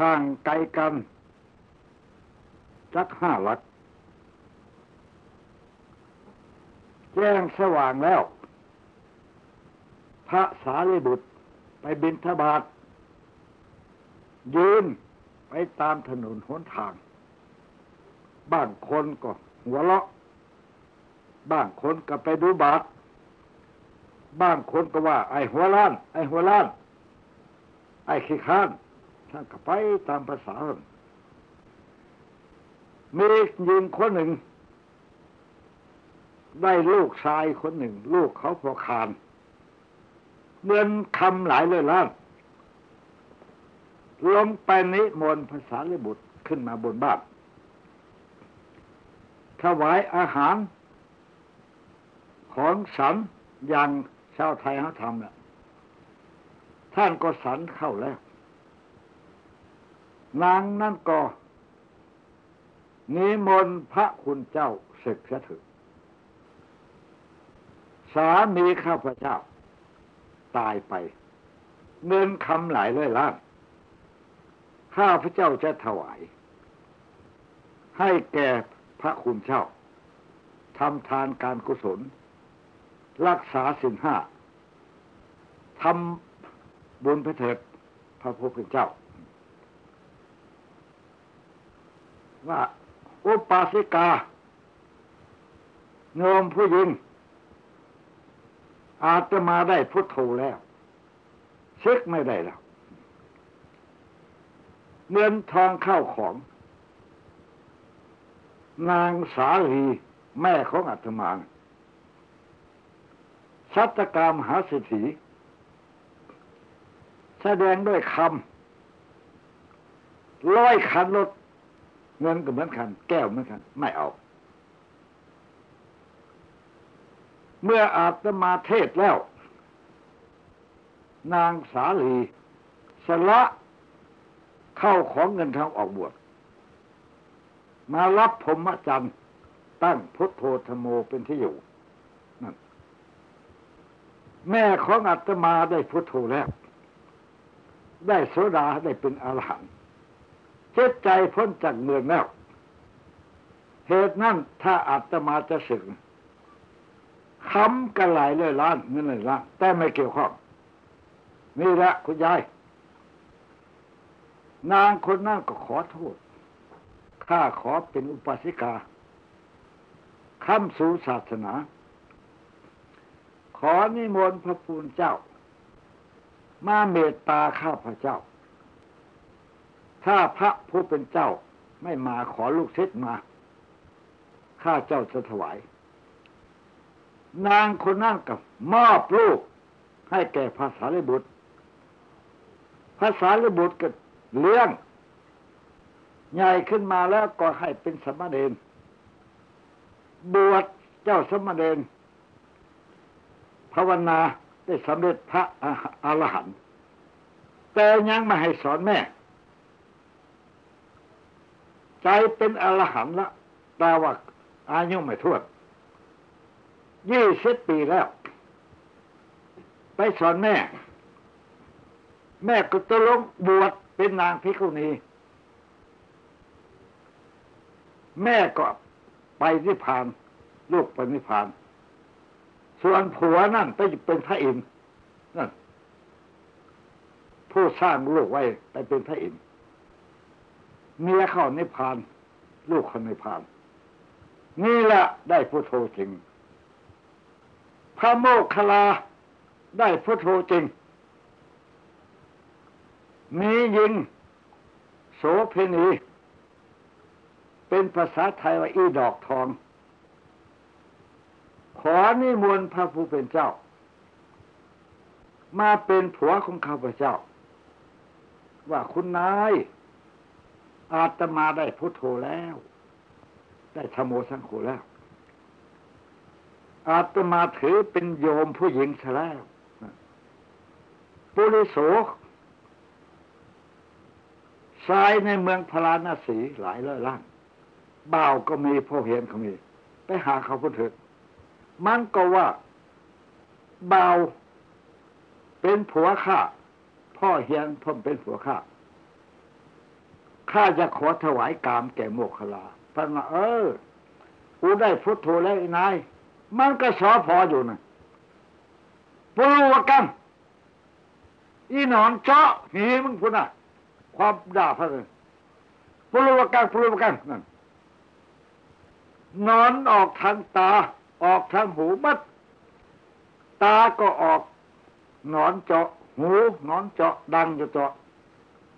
ห่างไกลกันสักห้าวัดแจ้งสว่างแล้ว พระสารีบุตรไปบินทบาทยืนไปตามถนนหนทาง บ้างคนก็หัวเราะ บ้างคนก็ไปดูบาทบ้างคนก็ว่า ไอ้หัวล้าน ไอ้หัวล้าน ไอ้ขี้ข้าน ท่านก็ไปตามภาษามียิงคนหนึ่ง ได้ลูกชายคนหนึ่ง ลูกเขาพอคานเงินคำหลายเลยล้านลงไปนิมนต์ภาษาลิบุตรขึ้นมาบนบ้านถวายอาหาร ของสันอย่างชาวไทยเขาทำน่ะท่านก็สันเข้าแล้ว นางนั่นก็นิมนต์พระคุณเจ้าศึกเสถึงสามีข้าพเจ้า ตายไป เงินคำหลายเลยล้านข้าพเจ้าจะถวาย ให้แก่พระคุณเจ้าทำทานการกุศล รักษาสินห้าทำบุญพระเถิดพระพุทธเจ้า ว่า อุปาสิกาโยมผู้หญิง อาจจะมาได้พุทโธแล้วเช็คไม่ได้แล้วเงินทองเข้าของ นางสาลี แม่ของอาตมาชัตกรรมหาสิทธิแสดงด้วยคำร้อยคันรถ เงินก็เหมือนกัน แก้วเหมือนกัน ไม่เอา เมื่ออาตมาเทศแล้ว นางสาลีสละเข้าของเงินทองออกบวชมารับพรมจันทร์ตั้งพุทโธธโมเป็นที่อยู่นั่นแม่ของอาตมาได้พุทโธแล้ว ได้โสดาได้เป็นอรหันต์ เจตใจพ้นจากเมืองแล้วเหตุนั้นถ้าอาตมาจะสึกค้ำกันหลายเลยล้านเงินเลยล้านแต่ไม่เกี่ยวข้องนี่แหละคุณยาย นางคนนั้นก็ขอโทษ ข้าขอเป็นอุปสิกาค้ำสู่ศาสนา ขอนิมนต์พระภูนเจ้า มาเมตตาข้าพระเจ้า ถ้าพระผู้เป็นเจ้าไม่มาขอลูกศิษย์มา ข้าเจ้าจะถวาย นางคนนั้นกับมอบลูก ให้แก่ภาษาลิบุตร ภาษาลิบุตรก็เลี้ยง ใหญ่ขึ้นมาแล้วก็ให้เป็นสมณเณรบวชเจ้าสมณเณรภาวนาได้สำเร็จพระอรหันต์แต่ยังไม่ให้สอนแม่ ใจเป็นอรหันต์ละแต่ว่าอายุไม่ทวดยี่สิบปีแล้ว ไปสอนแม่ แม่ก็ตะลงบวชเป็นนางพิคุณี แม่ก็ไปนิพพาน ลูกไปนิพพาน ส่วนผัวนั่นไปเป็นพระอินทร์นั่นผู้สร้างลูกไว้ไปเป็นพระอินทร์ เมียเข้านิพพาน ลูกเข้านิพพาน นี่แหละได้พุทโธจริง พระโมคคลาได้พุทโธจริง มียิง โสเพณี เป็นภาษาไทยว่าอีดอกทอง ขอนิมนต์พระผู้เป็นเจ้า มาเป็นผัวของข้าพเจ้า ว่าคุณนาย อาตมาได้พุทโธแล้ว ได้ธโมสังโฆแล้ว อาตมาถือเป็นโยมผู้หญิงซะแล้วปุริโสทรายในเมืองพราณสีหลายร้อยล้านบ่าวก็มีพ่อเห็นก็มี ไปหาเขาพุทธมันก็ว่าบ่าวเป็นผัวข้าพ่อเฮียนพ่อเป็นผัวข้า ข้าจะขอถวายกามแก่โมคคลาท่านว่าเออกูได้พุทโธแล้วนาย มันก็สอพออยู่นะปลูกกันอีหนอนเจาะหีมึงพุ่นอะ ความด่าพระเลยปลูกกันปลูกกันนั่นนอนออกทางตา ออกทางหูมัด ตาก็ออก นอนเจาะ หูนอนเจาะดังจะเจาะ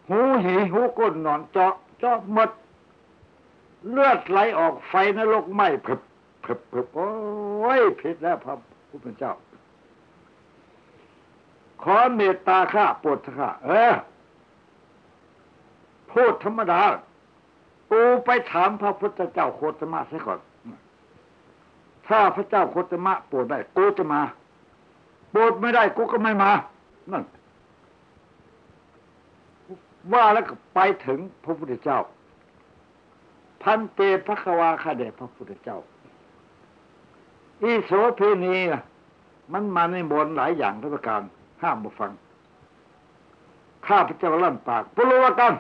หูหีหูก้นนอนเจาะเจาะหมด เลือดไหลออกไฟนรกไหม้เพิบเพิบเพิบโอ้ยผิดแล้วพระพุทธเจ้า ขอเมตตาข้าโปรดข้าเออพูดธรรมดาปูไปถามพระพุทธเจ้าโคตมะซะก่อน ถ้าพระเจ้าโคตมะโปรดได้กูจะมา โปรดไม่ได้กูก็ไม่มา นั่น ว่าแล้วก็ไปถึงพระพุทธเจ้า พันเตพระควาคาเดพระพุทธเจ้า อีโสเพณีนะมันมาในบนหลายอย่างทุกประการห้ามมาฟัง ข้าพระเจ้าลั่นปากปลุกกัน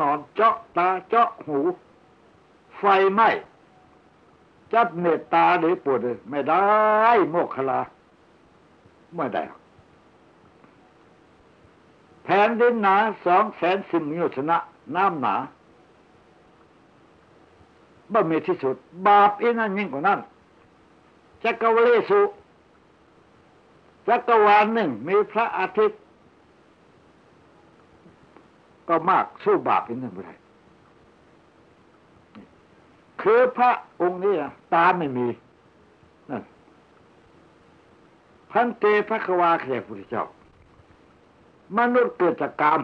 นอนเจาะตาเจาะหู ไฟไหม้จับเมตตาหรือปวดเลยไม่ได้โมกขลาไม่ได้ แผ่นดินหนาสองแสนสิบมิชนะ น้ำหนาบ่มีที่สุด บาปอีนั่นยิ่งกว่านั้นจักรวาลสุจักรวาลหนึ่ง มีพระอาทิตย์ ก็มากสู้บาปอีนั่นไม่ได้คือพระองค์นี้ตาไม่มีนั่นพันเตพระควาแขกพุทธเจ้า มนุษย์เกิดจากกรรม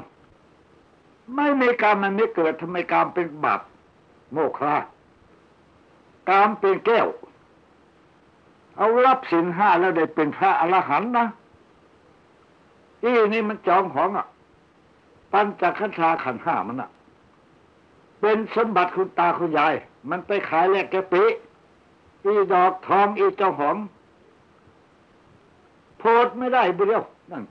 ไม่มีกรรมมันไม่เกิดทำไมกรรมเป็นบาปโมฆะกรรมเป็นแก้ว เอารับสินห้าแล้วได้เป็นพระอรหันต์นะอีนี่มันจองของอะ ปัญจขันธาขันห้ามันอะ เป็นสมบัติคุณตาคุณยาย มันไปขายแลกแกปีอีดอกทองอีเจ้าของโพดไม่ได้บุเรียวนั่น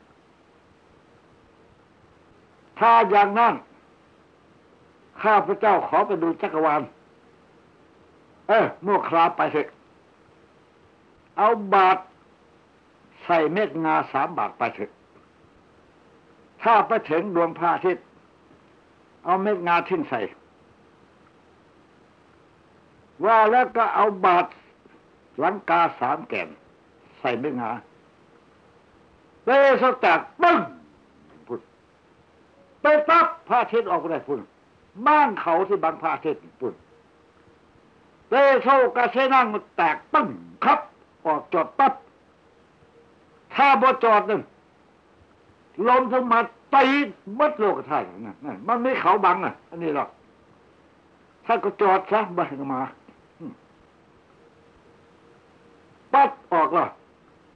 ถ้าอย่างนั้น ข้าพระเจ้าขอไปดูจักรวาล เออโมคลาไปเถอะ เอาบาทใส่เม็ดงาสามบาทไปเถอะ ถ้าไปถึงดวงพระอาทิตย์ เอาเม็ดงาทิ้งใส่ ว่าแล้วก็เอาบาทหลังกาสามแก่น ใส่เม็ดงาเตะสกัดปึ้ง ไปปั๊บพระอาทิตย์ออกได้พุ่นบ้านเขาที่บางพระอาทิตย์พุ่นเตโซกระเซนั่งมันแตกปึ้งครับ ออกจอดปั๊บถ้าบ่จอดหนึ่งลมทั้งมาตีมัดโลกธาตุนั่นนั่นมันไม่เขาบังอะ อันนี้หรอก ถ้าก็จอดซะบังมาปั๊บออกละ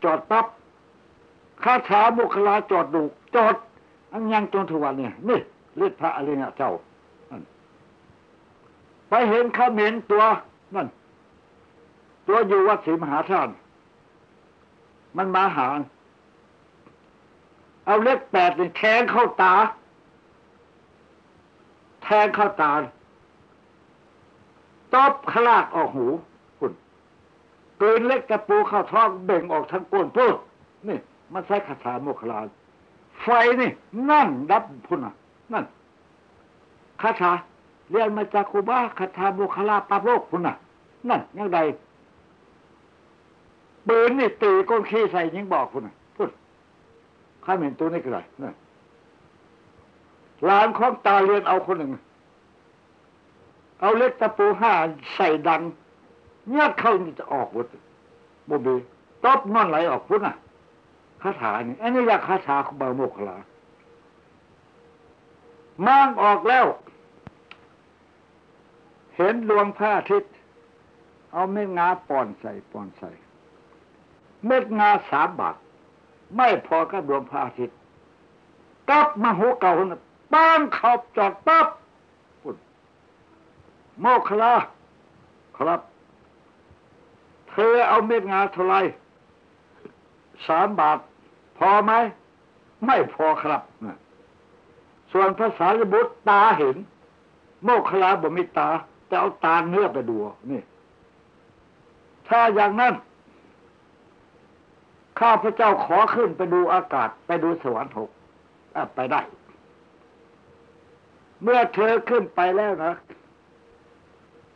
จอดปั๊บคาถาบุคลาจอดดูจอด อันยังจนทุกวันเนี่ยนี่ฤทธิพระอริยเจ้าไปเห็นข้าเห็นตัวนั่นตัวอยู่วัดศรีมหาธาตุมันมาหา เอาเล็กแปดนี่แทงเข้าตา แทงเข้าตาตบขลากออกหูคุณเกินเล็กกระปูเข้าท้องเบ่งออกทั้งก้นพูดนี่ มันใช้คาถาโมคลา ไฟนี่ นั่นดับพุ่นอะ นั่นคาถาเรียนมาจากคูบาคาถาโมคลาปาโลกพุ่นอะ นั่นยังไงปืนนี่ตีก้นขี้ใส่ยิงบอกพุ่นอะพุ่นข้าเห็นตัวนี้คืออะไรนั่นหลานของตาเรียนเอาคนหนึ่ง เอาเล็กตะปูห้าใส่ดังเงียเข้านี่จะออกหมดโบบีตบนอนไหลออกพุ่นอะ คาถานี่อันนี้อยากคาถาของบาโมกขลามั่งออกแล้ว เห็นดวงพระอาทิตย์ เอาเม็ดงาป่อนใส่ป่อนใส่ เม็ดงาสามบาทไม่พอกับดวงพระอาทิตย์กลับมาหัวเก่าคนป้างขอบจอดปั๊บโมกขลาครับ เธอเอาเม็ดงาเท่าไรสามบาท อไหม ไม่พอครับ ส่วนภาษาบุตรตาเห็น โมกขลาบ่มีตา แต่เอาตาเนื้อไปดูนี่ ถ้าอย่างนั้นข้าพระเจ้าขอขึ้นไปดูอากาศ ไปดูสวรรค์หกไปได้ เมื่อเธอขึ้นไปแล้วนะ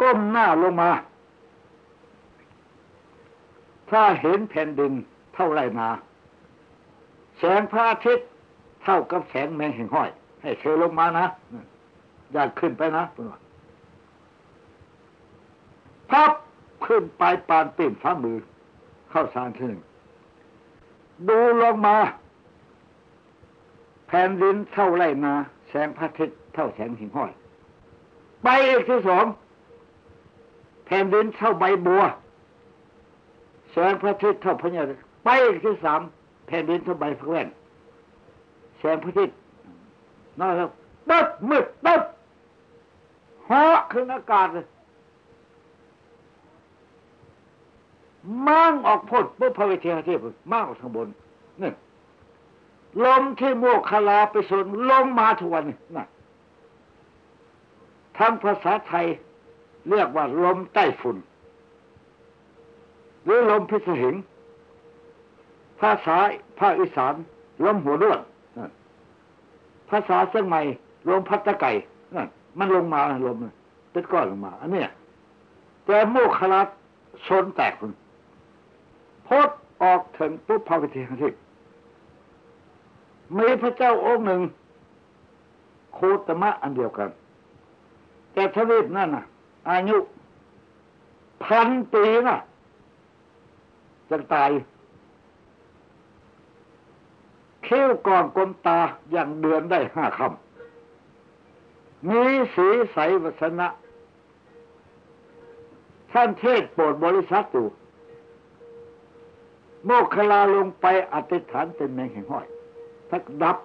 ก้มหน้าลงมา ถ้าเห็นแผ่นดินเท่าไรนา แสงพระอาทิตย์เท่ากับแสงแมงห่งห้อย ให้เธอลงมานะอย่าขึ้นไปนะพับขึ้นไปปานปิ่นฟ้ามือ เข้าสารที่หนึ่งดูลงมา แผ่นดินเท่าไรนา แสงพระอาทิตย์เท่าแสงหิ่งห้อย ไปอีกที่สองแผ่นดินเท่าใบบัว แสงพระอาทิตย์เท่าพญาไปอีกที่สาม แผ่นดินท่าใบพระแว่นแสงพระอาทิตย์นั่นแล้วตึ๊บมืดตึ๊บเหาะขึ้นอากาศเลยมั่งออกพ้นปุ๊บพระวิเทหเทพมั่งออกทางบนนี่ลมที่โมกขลาไปสนลงมาทุกวันนี่นทั้งภาษาไทยเรียกว่าลมใต้ฝุ่น หรือลมพิศหิง ภาษาภาคอีสานลมหัวด้วนภาษาเชียงใหม่ลมพัดตะไก่นั่นมันลงมาลมเป็นก้อนลงมา อันเนี้ยแต่โมกขลาชนแตกคุณพดออกถึงปุ๊บพระวิเทหทิพมีพระเจ้าองค์หนึ่ง โคตมะอันเดียวกัน แต่ทวีปนั่นน่ะ อายุพันปีน่ะจะตาย เขี้ยวก่อนกลมตาอย่างเดือนได้ห้าคำมีสีใสวัสนะท่านเทศโปรดบริษัทอยู่โมกขลาลงไปอธิษฐานเป็นแมงแห่งห้อยทักดับ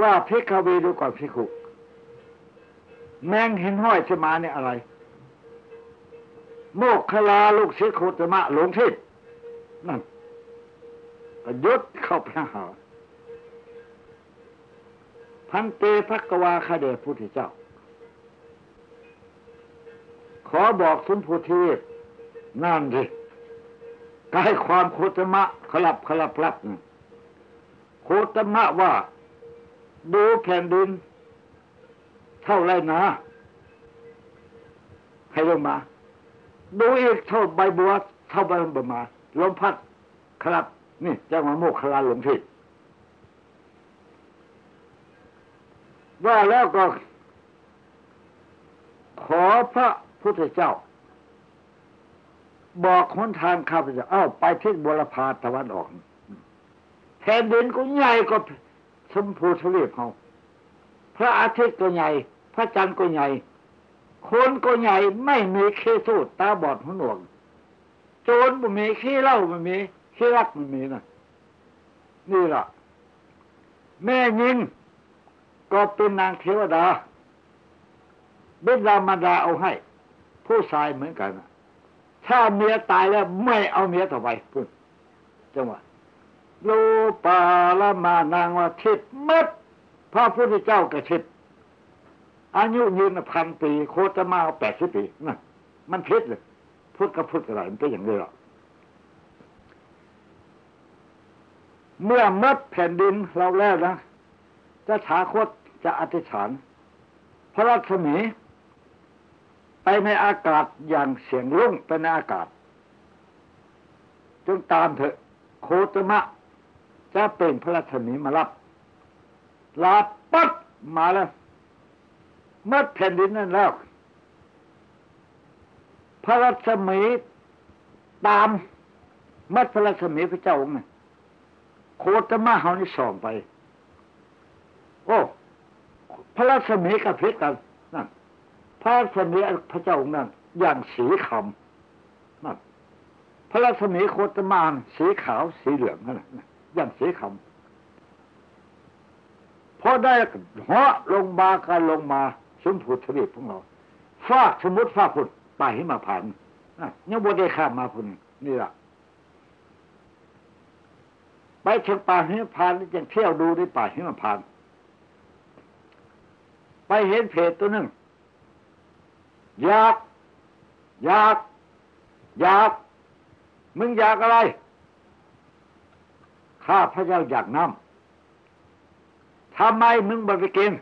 ว่าพิกาวีดูก่อนพิคุแมงเห็นห้อยจะมาเนี่ยอะไร โมกขลาลูกศิษย์โคตมะหลงทิศนั่น ยุดเข้าไปหา พันเตพักวาคาเดชพุทธเจ้า ขอบอกสุนพุทธีนั่นดิก็ให้ความโคตมะขลับขลับพลับโคตมะว่า ดูแผ่นดิน เท่าไรนะให้ลงมา ดูอีกเท่าใบบัว เท่าใบบัวมาลมพัดขลับ นี่เจ้ามาโมกขลาหลงทิศว่าแล้วก็ ขอพระพุทธเจ้า บอกคนทางข้าพเจ้าเอ้าไปทิศบุรพาตะวันออกแผ่นดินก็ใหญ่กว่าชมพูทวีปเขาพระอาทิตย์ก็ใหญ่ พระจันทร์ก็ใหญ่คนก็ใหญ่ไม่มีขี้สูดตาบอดหูหนวก โจรมันมีขี้เล่ามันมี ขี้รักมันมีนะนี่ล่ะ แม่ยิงก็เป็นนางเทวดาเบดามาดาเอาให้ ผู้ชายเหมือนกันถ้าเมียตายแล้วไม่เอาเมียต่อไปพุ่นจังหวะโลปาละมานางว่าทิพมัดพระพุทธเจ้ากระทิพอายุยืนพันปี โคตรมาแปดสิบปีนะมันพิษเลยพุทธกับพุทธอะไรมันเป็นอย่างนี้หรอ เมื่อมัดแผ่นดินเราแล้วนะจะถาคตจะอธิษฐาน พระรัศมี ไปในอากาศอย่างเสียงรุ่งไปในอากาศ จงตามเถอะ โคตมะ จะเป็นพระราชมีมารับลาปัดมาแล้วมัดแผ่นดินนั่นแล้ว พระราชมีตามมัดพระราชมีพระเจ้าองค์ โคตมะเขานี่ส่องไป โอ้พระราชมีกับเพชรกันนั่นพระสมีพระเจ้านั่นอย่างสีคำนั่นพระรัศมีโคตมานสีขาวสีเหลืองนั่นอย่างสีคำพอได้เหาะลงมาการลงมาสมผูทวีปของเราฟาสมุติฟาพุ่นไปให้มาผ่านยังบ่ได้ข้ามมาพุ่นนี่ละ ไปถึงป่าหิมพานนี่ยังเที่ยวดูได้ป่าหิมพานไปเห็นเพจตัวหนึ่งอยาก อยาก อยาก มึงอยากอะไร ข้าพระเจ้าอยากน้ำทำไมมึงบ่ไปกิน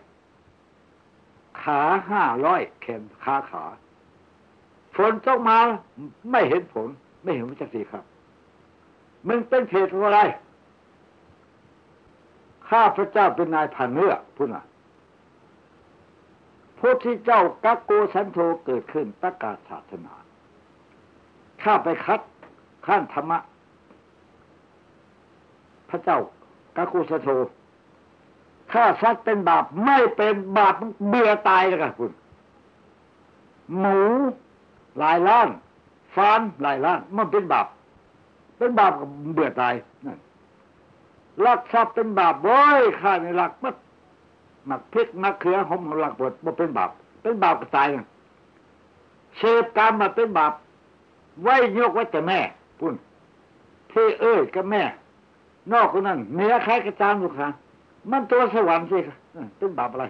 ขาห้าร้อยแขนขาขาฝนตกมาไม่เห็นผล ไม่เห็นวิจักสีครับ มึงเป็นเพจอะไร ข้าพระเจ้าเป็นนายผ่านเนื้อพูดนะพุทธเจ้ากักโกสันโธเกิดขึ้นประกาศศาสนา ข้าไปคัดข้านธรรมะ พระเจ้ากักโกสันโธถ้าสัตว์เป็นบาปไม่เป็นบาปเบื่อตายเลยกันคุณ หมูหลายล้านฟานหลายล้านมันเป็นบาปเป็นบาปกับเบื่อตายนั่น ลักทรัพย์เป็นบาปโว้ยข้าในหลักมัดหมักพริกนักเขือหอมหลักบดบ่เป็นบาปเป็นบาปก็ตายนะเสพกรรมมาเป็นบาปไว้ยกไว้แต่แม่พุ่นพี่เอ้ยกับแม่ นอกคนนั้นเนื้อคล้ายกระจานอยู่ค่ะมันตัวสวรรค์สิค่ะเป็นบาปอะไร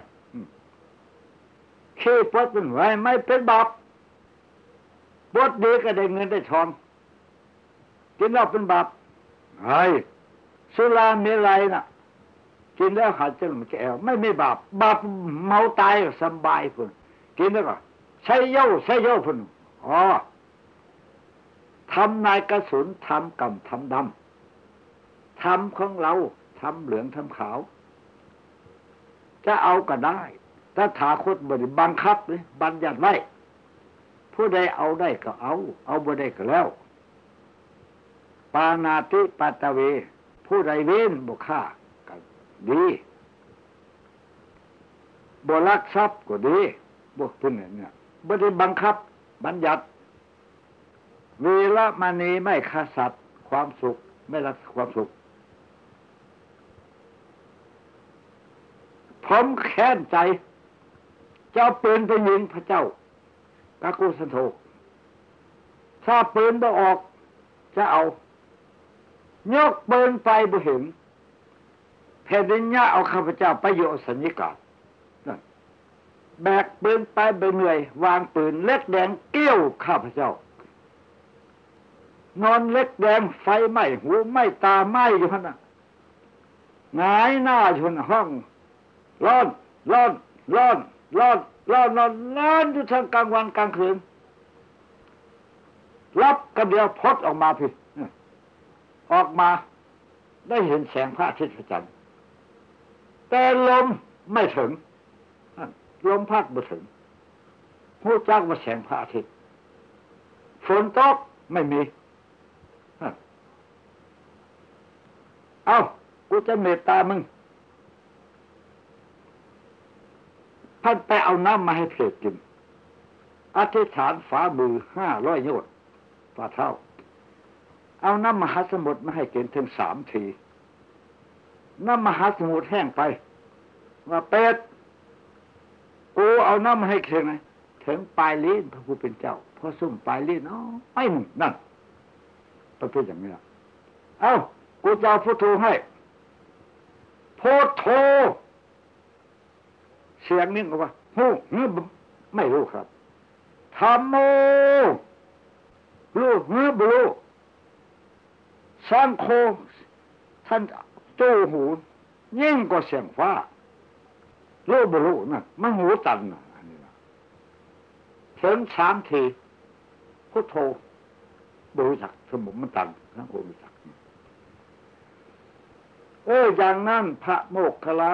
ขี้ปดเป็นไว้ไม่เป็นบาปปดดีก็ได้เงินได้ทองกินเหล้าเป็นบาปไอ้ สุราเมลัยน่ะ กินแล้วหาจะหลุมแก้วไม่ม่บาปบาปเมาตายสบายพุ่นกินแล้วก็ใช้เย้าใช้เย้าพุ่นอ๋อทำนายกระสุนทำกำทำดำทำของเราทำเหลืองทำขาว จะเอาก็ได้ถ้าถาคตบริบังคับเลยบัญญัติไว้ผู้ใดเอาได้ก็เอา เอาบ่ได้ก็แล้ว ปานาติปัตเว ผู้ใดเว้นบุค่าก็ดีบลักทรัพย์ก็ดีบวกพุ่นเนี่ยบ่ได้บังคับ บัญญัติ เวลามานีไม่ฆ่าสัตว์ ความสุข ไม่รักความสุข ผมแค้นใจ เจ้าปืนไปยิงพระเจ้ากากุสันโธถ้าปืนบ่ออก จะเอา ยกปืนไปบ่เห็นแผ่นดินยาเอาข้าพเจ้าไปโยสัญญากาแบกปืนไปไปเหนื่อย วางปืนเล็กแดงเกี้ยวข้าพเจ้า นอนเล็กแดงไฟไหม้หูไหม้ตาไหม้อยู่พันน่ะงายหน้าชนห้องร้อนร้อนร้อนร้อนร้อนร้อนร้อนอยู่ทั้งกลางวันกลางคืนรับกระเดียวพดออกมาพี่ ออกมาได้เห็นแสงพระอาทิตย์พระจันทร์แต่ลมไม่ถึง ลมพัดไม่ถึงหูจักว่าแสงพระอาทิตย์ฝนตกไม่มี เอากูจะเมตตามึงท่านไปเอาน้ำมาให้เพลกินอธิษฐานฝามือห้าร้อยโยชน์ฝ่าเท่า เอาน้ำมหาสมุทรมาให้กินถึงสามทีน้ำมหาสมุทรแห้งไปว่าเป็ดกูเอาน้ำมาให้เคียงไงถึงปลายลิ้นพระผู้เป็นเจ้าพอซุ่มปลายลิ้นอ๋อไม่หนึ่งนั่นประเภทอย่างนี้ละเอ้ากูจะพุทโธให้พุทโธเสียงนี้ก็ว่าหูเงืไม่รู้ครับธรรมโมรู้เงือ บรู้สังโฆท่านโจ้หูยิ่งกว่าเสียงฟ้ารู้บรู้นะมันหูตันนะอันนี้นะถึงสามทีพุทโธบรู้จักสมมติมันตันนะโอ้รู้จักเอออย่างนั้นพระโมกขลา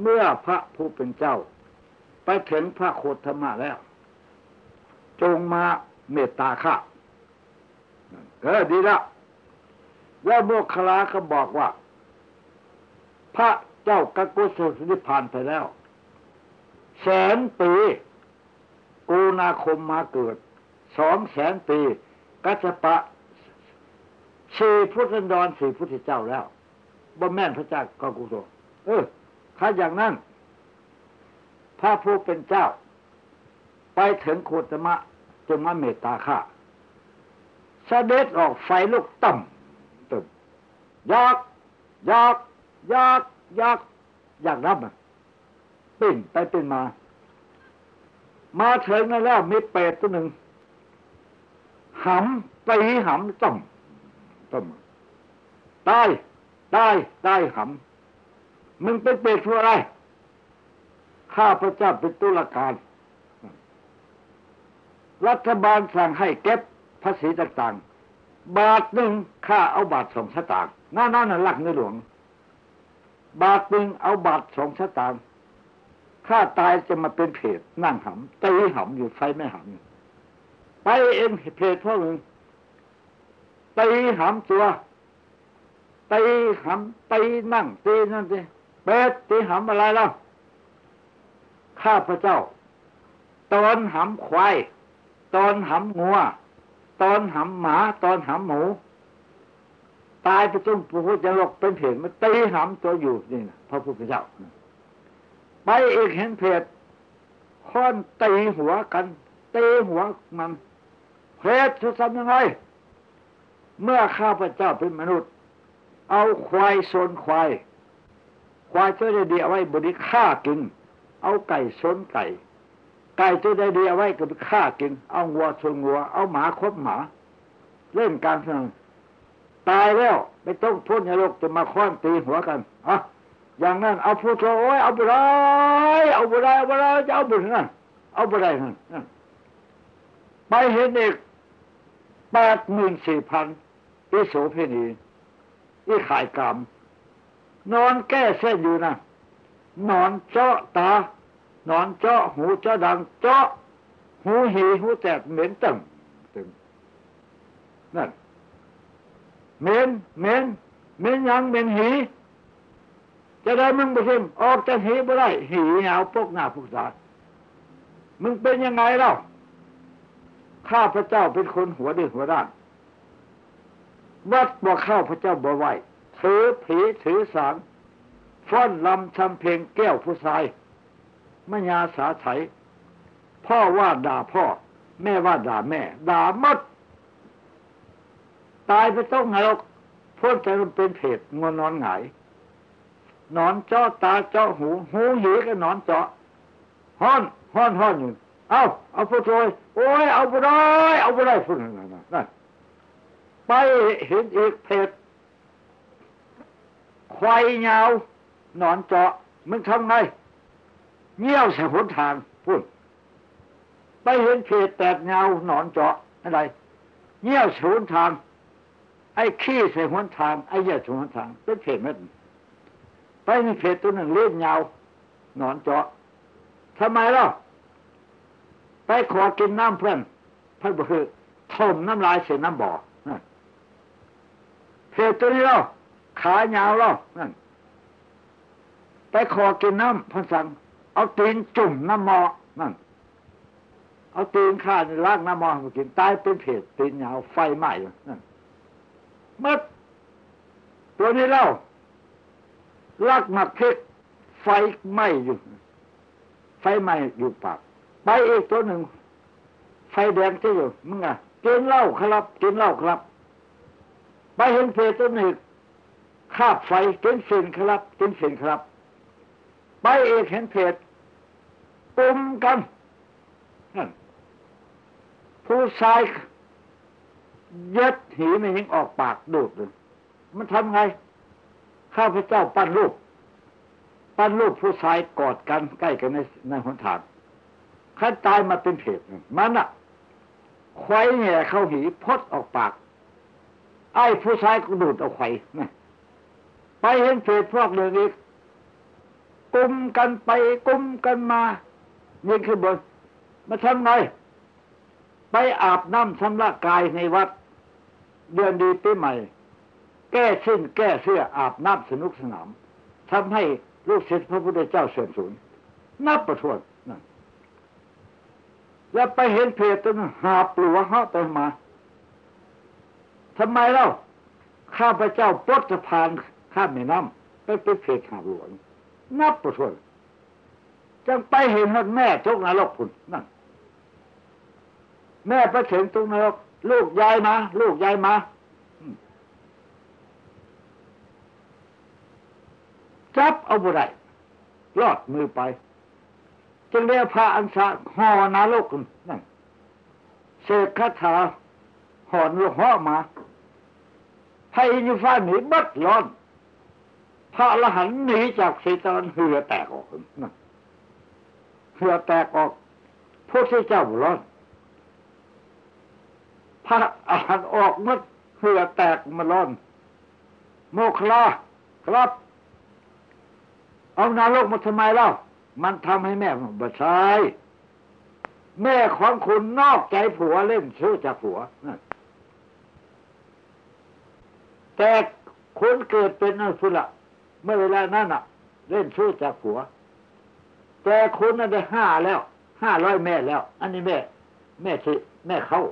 เมื่อพระผู้เป็นเจ้า ไปถึงพระโคตมะแล้ว จงมาเมตตาข้าเออดีละ แล้วโมกขลาก็บอกว่า พระเจ้ากักุศลนิพพานไปแล้ว แสนปีกูนาคมมาเกิด สองแสนปี กัจปะสี่พุทธันดรสี่พุทธเจ้าแล้วบ่แม่นพระเจ้ากักุศลเออถ้าอย่างนั้น พระผู้เป็นเจ้า ไปถึงโคตมะจงมาเมตตาข้าเสด็จออกไฟลุกต่ำ ยากยากยากยากอยากรับมันปิ้นไปเป็นมา มาเถึงนั่นแล้วมีเป็ดตัวหนึ่งหำตีหำต้มต้มตายตายตายหำมึงเป็นเป็ดเพราะอะไรข้าพระเจ้าเป็นตุลาการ รัฐบาลสั่งให้เก็บภาษีต่างๆ บาทหนึ่งค่าเอาบาทสองสตางค์ นั่นนั่นหลักในหลวง บาทหนึ่งเอาบาทสองสตางค์ข้าตายจะมาเป็นเพจนั่งหำตีหำอยู่ไฟไม่หำไปเองเพจพ่อมึงตีหำตัวตีหำตีนั่งตีนั่นตีเป็ดตีหำอะไรแล้วข้าพระเจ้า ตอนหำควาย ตอนหำงัว ตอนหำหมา ตอนหำหมู ตายไปจนพระพุทธเจ้าเป็นเพจมันตีหำตัวอยู่นี่นะพระพุทธเจ้าไปเอกเห็นเพจค้อนตีหัวกันตีหัวมันเพจจะทำยังไง เมื่อข้าพเจ้าเป็นมนุษย์ เอาควายโซนควาย ควายตัวได้ดีเอาไว้บริฆ่ากิน เอาไก่โซนไก่ไก่ตัวได้ดีเอาไว้ก็ไปฆ่ากิน เอาวัวชนวัว เอาหมาคบหมา เล่นการพนัน ตายแล้วไม่ต้องพ้นนรกจะมาค้อนตีหัวกันอะอย่างนั้นเอาพูดโอ้ยเอาบุไรเอาบุไรเอาบุไรจะเอาบุญนั่นเอาบุไรนั่นไปเห็นเด็กแปดหมื่นสี่พันอิโสเพณีอีขายกรรมนอนแก้เส้นอยู่นะนอนเจาะตานอนเจาะหูเจาะดังเจาะหูหีหูแตกเหม็นตึงตึงนั่น เหม็นเหม็นเหม็นยังเหม็นหี จะได้มึงไปซิมออกจากหีบ่ได้หีเหาพวกหน้าพวกตามึงเป็นยังไงเล่าข้าพระเจ้าเป็นคนหัวดื้อหัวด้านวัดบ่เข้าพระเจ้าบ่ไหวถือผีถือสารฟ้อนลำทำเพลงแก้วผู้ชายมญาสาไถพ่อว่าด่าพ่อ แม่ว่าด่าแม่ ด่ามัด ตายไปต้องไงหรอกพ้นใจมันเป็นเพจงวนนอนหงายนอนเจาะตาเจาะหู หูหีก็นอนเจาะห้อนห้อนห้อนอยู่เอาเอาผู้ช่วยโอ้ยเอาไปได้เอาไปได้ฟุ้นนั่นนั่นไปเห็นอีกเพจควายยาวนอนเจาะมึงทำไงเงี้ยวใส่หนทางพูดไปเห็นเพจแตกเงาหนอนเจาะอะไรเงี้ยวใส่หนทาง ไอ้ขี้ใส่หนทางไอ้เหี้ยใส่หนทางเป็นเพจมันไปมีเพจตัวหนึ่งเล่นเงาหนอนเจาะทำไมล่ะไปขอกินน้ำเพื่อนเพื่อนบอกคือถมน้ำลายเสียน้ำบ่อเพจตัวนี้ล่ะขายาวล่ะนั่นไปขอกินน้ำพันสั่งเอาตีนจุ่มน้ำมอนั่นเอาตีนข้าในลากน้ำมอมากินตายเป็นเพจตีนยาวไฟไหม้นั่น มัดตัวนี้เล่าลากหมักเพชรไฟไหม้อยู่ ไฟไหม้อยู่ปากไปอีกตัวหนึ่ง ไฟแดงที่อยู่มึงอะกินเหล้าครับกินเหล้าครับ ไปเห็นเพจตัวหนึ่งคาบไฟกินสินครับกินสินครับ ไปเอกเห็นเพจปุ่มกันนั่นผู้ชาย ยัดหีไม่ยิงออกปากดูดเลยมันทำไง ข้าพเจ้าปั้นรูป ปั้นรูปผู้ชายกอดกันใกล้กันในในหนทางขั้นตายมาเป็นเพจมันอะควายเนี่เข้าหีพดออกปาก ไอ้ผู้ชายก็ดูดเอาไข่ไปเห็นเพจพวกหนึ่งอีกกุมกันไปกุมกันมายิงขึ้นบน มาทำไง ไปอาบน้ำชำระกายในวัด เดือนดีปีใหม่ แก้สิ้นแก้เสื้ออาบน้ำสนุกสนามทำให้ลูกศิษย์พระพุทธเจ้าเสื่อมสูญนับประทวนนั่นแล้วไปเห็นเพจตัวนั้นหาปลัวหาไปมาทำไมเล่าข้าพเจ้าปลดสะพานข้ามแม่น้ำไปเป็นเพจหาหลวงนับประทวนจังไปเห็นว่าแม่ทุกนรกพุ่นนั่นแม่ไปถึงตรงนรก ลูกยายมา ลูกยายมาจับเอาบุไรรอดมือไป จึงเรียกพระอันสะห่อนรกนั่นเสกคาถาหอนลูกห่อมาพระอินทฟ้าหนีบัดร้อน พระอรหันหนีจากสีตอนเหือแตกออกเหือแตกออกพระที่เจ้าร้อน พระอรหันต์ออกมัดเหือแตกมาร้อนโมคลาครับ เอานารกมาทำไมเล่า มันทำให้แม่บัใช่แม่ของคุณนอกใจผัวเล่นชู้จากผัวแต่คุณเกิดเป็นนักสุละเมื่อเวลานั้นอะ เล่นชู้จากผัว แต่คุณน่ะได้ห้าแล้วห้าร้อยแม่แล้ว อันนี้แม่ แม่ที่อแม่เข้า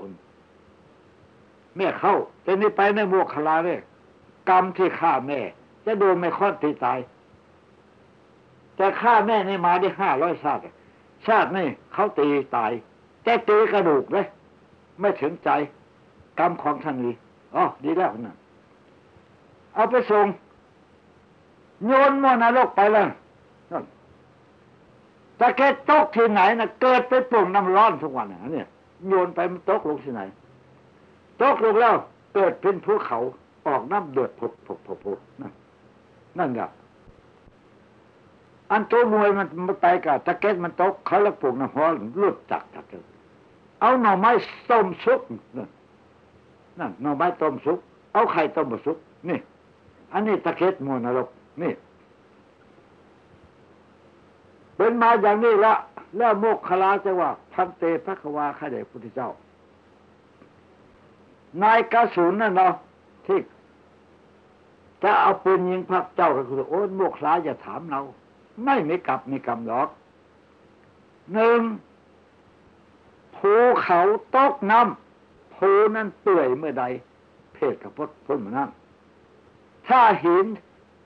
แม่เข้าแต่นี่ไปในบวกคลาเนี่ยกรรมที่ฆ่าแม่ จะโดนไม่ค่อนตีตาย แต่ฆ่าแม่ในมาได้ห้าร้อยชาติชาตินี่เขาตีตาย แต่ตีกระดูกเลยไม่ถึงใจ กรรมของท่านนี้อ๋อดีแล้วนะเอาไปส่งโยนมอนรกไปแล้วต่แกตกที่ไหนนะเกิดไปปุ่งน้ำร้อนทุกวันเนี่ยโยนไปมันตกลงที่ไหน ตกลงแล้วเกิดเป็นภูเขาออกน้ำเดือดผุดผุดผดผดนั่นนั่นแหละอันตัวมวยมันมันไปกับตะเก็ตมันตกเขาล้วปลูกน้ำฮ้อนหลุดจากตะเก็ตเอาหน่อไม้ต้มซุปนั่นนั่นหน่อไม้ต้มซุปเอาไข่ต้มมาซุปนี่ อันนี้ตะเก็ตมวยนรกนี่เป็นมาอย่างนี้ละแล้วโมกขลาจะว่า พันเตพระควาข้าเดชพุทธเจ้า นายกระสุนนั่นเนาะที่จะเอาปืนยิงพระเจ้าก็คือโอ้โมกขลาอย่าถามเรา ไม่มีกลับมีกรรมหรอกหนึ่งภูเขาตกน้ำภูนั้นเปื่อยเมื่อใด เพศกับพ้นพ้นมานั้นถ้าหิน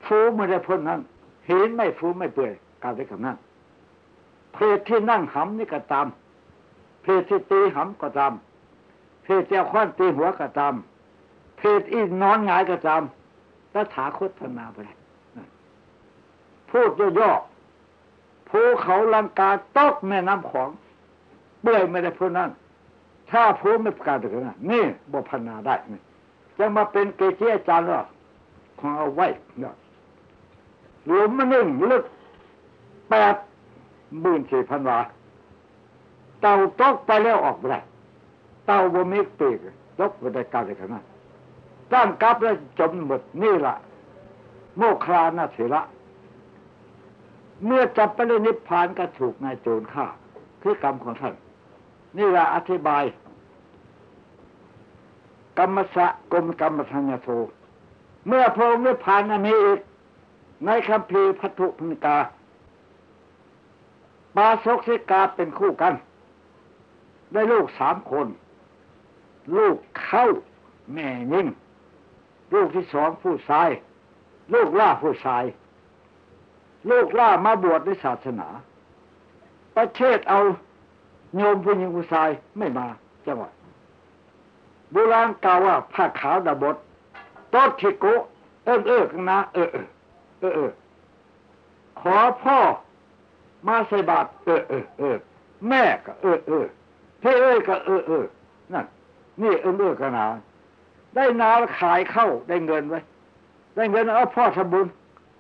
ฟูเมื่อใดพ้นนั้นหินไม่ฟูไม่เปื่อยกล่าวได้คำนั้นเพศที่นั่งหำนี่ก็ตาม เพศที่ตีหำก็ตาม เพศเจ้าข้อนตีหัวก็ตามเพศอีนอนหงายก็ตามตถาคตนาไปเลยพูดย่อๆภูเขาลังกาตกแม่น้ำของเบื่อไม่ได้พูดนั้น ถ้าพูดไม่ประกาศถึงนั้นนี่บพนนาได้นี่จะมาเป็นเกจิอาจารย์หรอของเอาไว้เนาะหลวมมันหนึ่งลึกแปดหมื่นสี่พันวาเต่าตกไปแล้วออกไปได้ เต่าบ่มีปีกตกไปได้กาเลยขนาดตั้งกับแล้วจมหมดนี่ละโมคลานาเถระเมื่อจับไปเลยนิพพานก็ถูกนายโจรฆ่า คือกรรมของท่าน นี่ละอธิบาย กรรมสะกรมกรรมทัญญโทเมื่อพระองค์นิพพานมีอีกในคัมภีร์พัทุพนิกา ปาศกสิกาเป็นคู่กัน ได้ลูกสามคน ลูกเข้า แม่ยิ่ง ลูกที่สองผู้ชาย ลูกล่าผู้ชาย ลูกล่ามาบวชในศาสนา ประเทศเอาโยมผู้หญิงผู้ชายไม่มาจังหวัดโบราณกล่าวว่าผ้าขาวดาบดต้นทิโกเอิ้นเอิ้กันนะเออเออเออเออขอพ่อมาใส่บาตรเออเออเออแม่ก็เออเออเพ่เอ้ยก็เออเออนั่น นี่เอิ้นเอิ้กันนะได้นาขายเข้าได้เงินไว้ ได้เงินเอาพ่อทำบุญ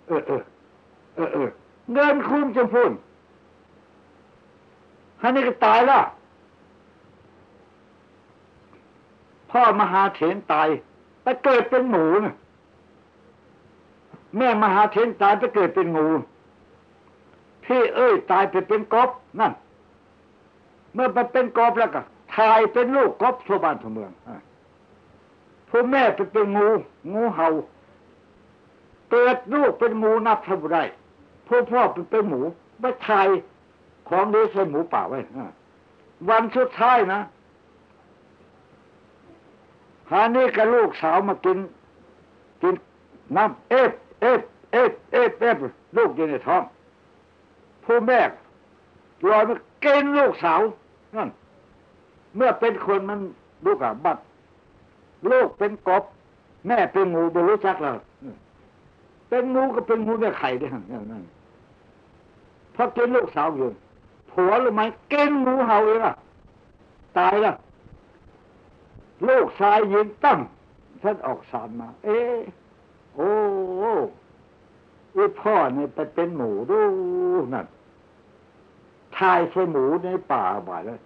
เออเออเออเออเงินคุณจะพูนฮันนี่ก็ตายล้วพ่อมหาเถนตายไปเกิดเป็นหมูนะแม่มหาเถนตายไปเกิดเป็นงู พี่เอ้ยตายไปเป็นกบนั่น เมื่อไปเป็นกบแล้วก็ ทายเป็นลูกกบทั่วบ้านทั่วเมืองพ่อแม่ไปเป็นงู งูเห่าเกิดลูกเป็นหมูนับเท่าไรพ่อพ่อไปเป็นหมูไม่ทายของนี้ใส่หมูป่าไว้วันสุดท้ายนะหานี้กับลูกสาวมากิน กินน้ำเอฟเอฟเอฟเอฟเอฟลูกอยู่ในท้อง ผู้แม่ลอยมากินลูกสาวนั่น เมื่อเป็นคนมันลูกอะบัดลูกเป็นกบ แม่เป็นงูบรู้จักแล้วเป็นงูก็เป็นงูในไข่ด้วยนั่นเพราะกินลูกสาวอยู่ผัวหรือไม่เกินงูเห่าเองอะตายละลูกชายยืนตั้งท่านออกสารมา เอ๊ะโอ้อีพ่อเนี่ยไปเป็นหมูดูนั่นทายใช่หมูในป่าบ่ายแล้ว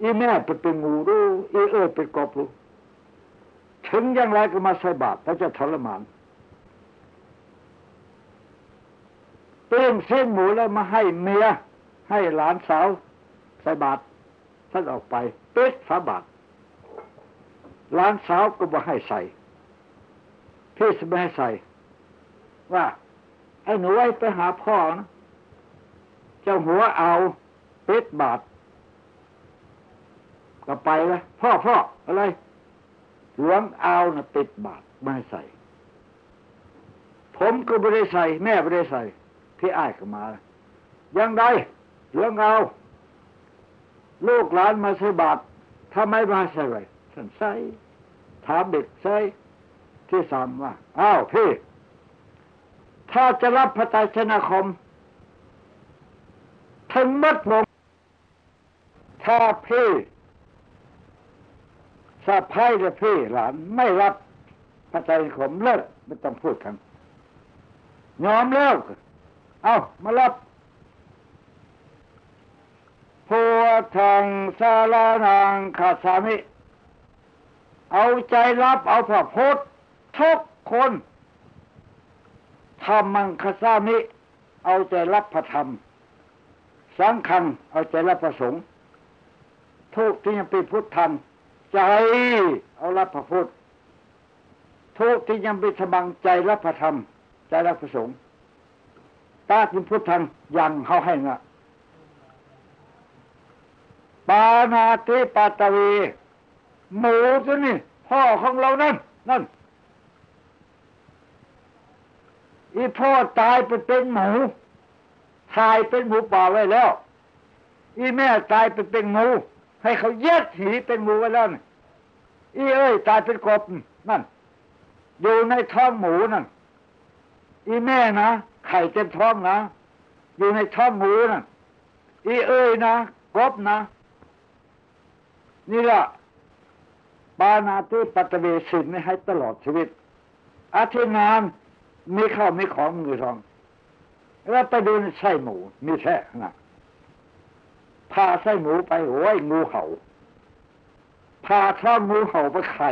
อีแม่ไปเป็นงูดูอีเอ้ยเป็นกบดูถึงอย่างไรก็มาใส่บาตรแล้วจะทรมานเต้มเส้นหมูแล้วมาให้เมียให้หลานสาวใส่บาตรท่านออกไปเปิดฝาบาตรหลานสาวก็บอกให้ใส่พี่สม่ให้ใส่ ว่า ไอ้หนูไว้ไปหาพ่อนะเจ้าหัวเอาเปิดบาตร ก็ไปแล้วพ่อพ่ออะไร หลวงเอานะปิดบาตไม่ใส่ ผมก็ไม่ได้ใส่ แม่ไม่ได้ใส่ พี่อ้ายก็มายังไงหลวงเอา ลูกหลานมาใส่บาตรทำไมมาใส่ไว้ท่านใส่ถามเด็กใส่ที่สามว่าอ้าวพี่ ถ้าจะรับพระไตรชนาคมถึงมัดลงถ้าพี่ สะพ้ายและพี่หลานไม่รับพระไตรชนาคมเลิกไม่ต้องพูดกันยอมเลิกเอามารับพัวทางสารนางขาสามิ เอาใจรับเอาพระพุทธทุกคนธรรมังคสามิ เอาใจรับพระธรรม สังฆังเอาใจรับพระสงฆ์ทุกที่ยังเป็นพุทธัง ใจ เอารับพระพุทธทุกที่ยังเป็นสมังใจรับพระธรรม ใจรับพระสงฆ์ตาเป็นพุทธังยังเขาให้งะปานาติปาตวีหมูตัวนี้พ่อของเรานั่นนั่นอีพ่อตายไปเป็นหมูตายเป็นหมูป่าไว้แล้ว อีแม่ตายไปเป็นงู ให้เขาเย็ดหีเป็นงูไว้แล้วนี่อีเอ้ยตายเป็นกบนั่น อยู่ในท้องหมูนั่น อีแม่นะไข่เต็มท้องนะ อยู่ในท้องหมูนั่น อีเอ้ยนะกบนะ นี่ละปานาติปัตเวสินให้ตลอดชีวิต อาทินานมีข้าวมีของมือทอง แล้วไปดูในไส้หมูมีแท้นะ พาไส้หมูไปโอ้ยงูเห่าพาท้องงูเห่าไปไข่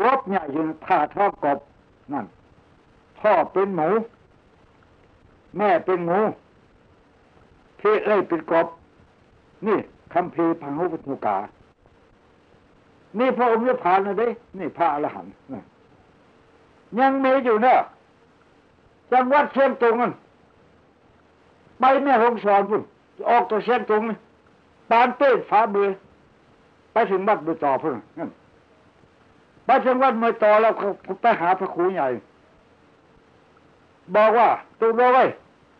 กบใหญ่ยืนพาท้องกบนั่นพ่อเป็นหมู แม่เป็นหมูพี่เอ้ยเป็นกบ นี่คำเพีพังหุปทุกา นี่พระองค์จะผ่านนะเด้ นี่พระอรหันต์ยังมีอยู่เนอะจังหวัดเชียงตุงมันไปแม่หงสอนพุ่น ออกตัวเชียงตุงปานเต้นฟ้าเบือไปถึงวัดมือต่อพุ่นนั่นไปถึงวัดมือต่อแล้วไปหาพระครูใหญ่ บอกว่าตุงโไว้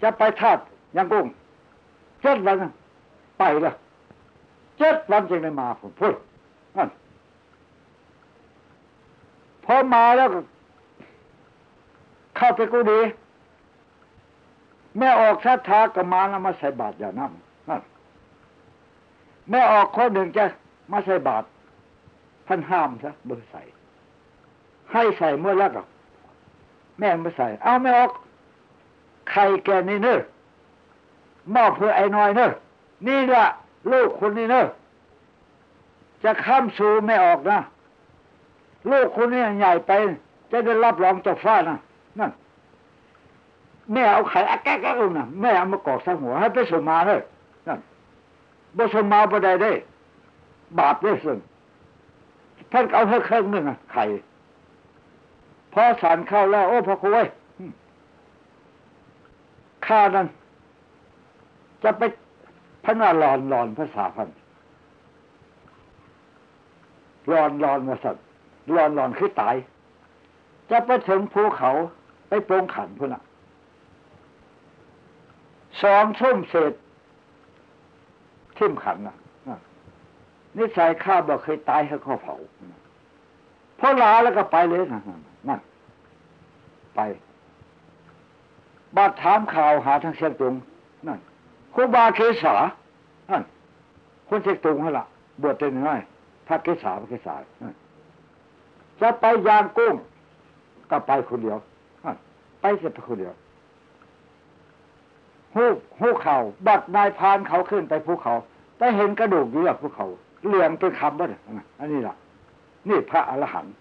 จะไปทาดยังกุ้งเจ็ดวันไปละเจ็ดวันจึงได้มาผมพูดนั่นพอมาแล้วเข้าไปกูดี แม่ออกชัดทากมาแล้วมาใส่บาตรอย่านั่นนั่นแม่ออกข้อหนึ่งจะมาใส่บาตรท่านห้ามซะเบอร์ใส่ ให้ใส่เมื่อแล้วก็แม่ไม่ใส่ เอาไม่ออกใครแกนี่เนอะมอบเพื่อไอ้น้อยเนอะนี่ละลูกคนนี้เนอะจะข้ามสู่ไม่ออกนะลูกคนนี้ใหญ่ไป จะได้รับรองจากฟ้านะนั่น แม่เอาไข่อะแก๊กแก๊กลงนะแม่เอามากอกใส่หัวให้ไปสมมาเลยนั่นบ่สมมาบ่ได้ได้ บาปได้ซึ่งท่านเอาเธอเครื่องหนึ่งอะไข่พอสารเข้าแล้ว โอ้พระคุยข้านั้น จะไปพันว่าหลอนหลอนภาษาพันหลอนหลอนมาสัตว์หลอนหลอนคือตาย จะไปถึงภูเขาไปโปรงขันพุ่นอะ สองชุ่มเศษทิ่มขันนะนิสัยข้าบอกเคยตายให้เขาเผาพอลาแล้วก็ไปเลยนะนั่นไปบาดถามข่าวหาทางเชียงตุงนั่นครูบาเกษาอันคนเช็กตุงให้ละบวชเป็นน้อยพระเกษาพระเกษาจะไปยางกุ้งก็ไปคนเดียวไปเสร็จไปคนเดียว หูหูเขาบัดนายพานเขาขึ้นไปภูเขา แต่เห็นกระดูกอยู่กับภูเขาเหลืองเป็นคำว่าอันนี้ล่ะ นี่พระอรหันต์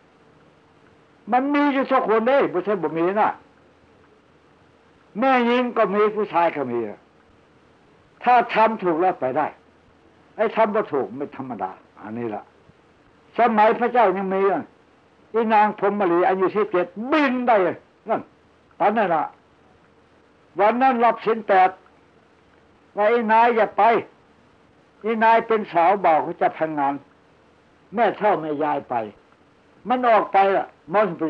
มันมีอยู่สักคนเด้ไม่ใช่บ่มีนะแม่ยิงก็มีผู้ชายก็มี ถ้าทำถูกแล้วไปได้ ไอ้ทำบ่ถูกไม่ธรรมดา อันนี้ล่ะ สมัยพระเจ้ายังมีอีนางพรมมลีอายุสิบเจ็ดบินได้นั่นตอนนั้นละ วันนั้นรับสินแปดว่าไอ้นายอย่าไปอีนายเป็นสาวบอกเขาจะพังงาน แม่เท่าแม่ยายไป มันออกไปละมันไป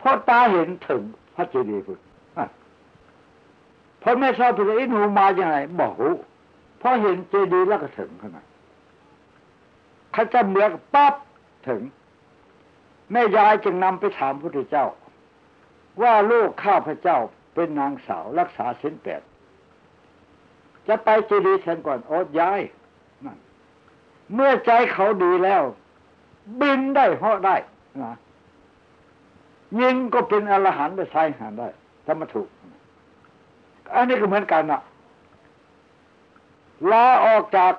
พอตาเห็นถึงพระเจดีย์พุทพอแม่ชอบไปเลยหนูมาอย่างไรบอกหูพอเห็นเจดีย์แล้วก็ถึงขนาดเขาจะเมือกปั๊บถึง แม่ยายจึงนำไปถามพระพุทธเจ้า ว่าลูกข้าพระเจ้า เป็นนางสาวรักษาสินแปดจะไปเจดีย์ฉันก่อนโอ๊ตย้ายนั่นเมื่อใจเขาดีแล้ว บินได้เหาะได้นะยิงก็เป็นอรหันต์ไปใช้หาได้ธรรมถูก อันนี้ก็เหมือนกันนะลาออกจาก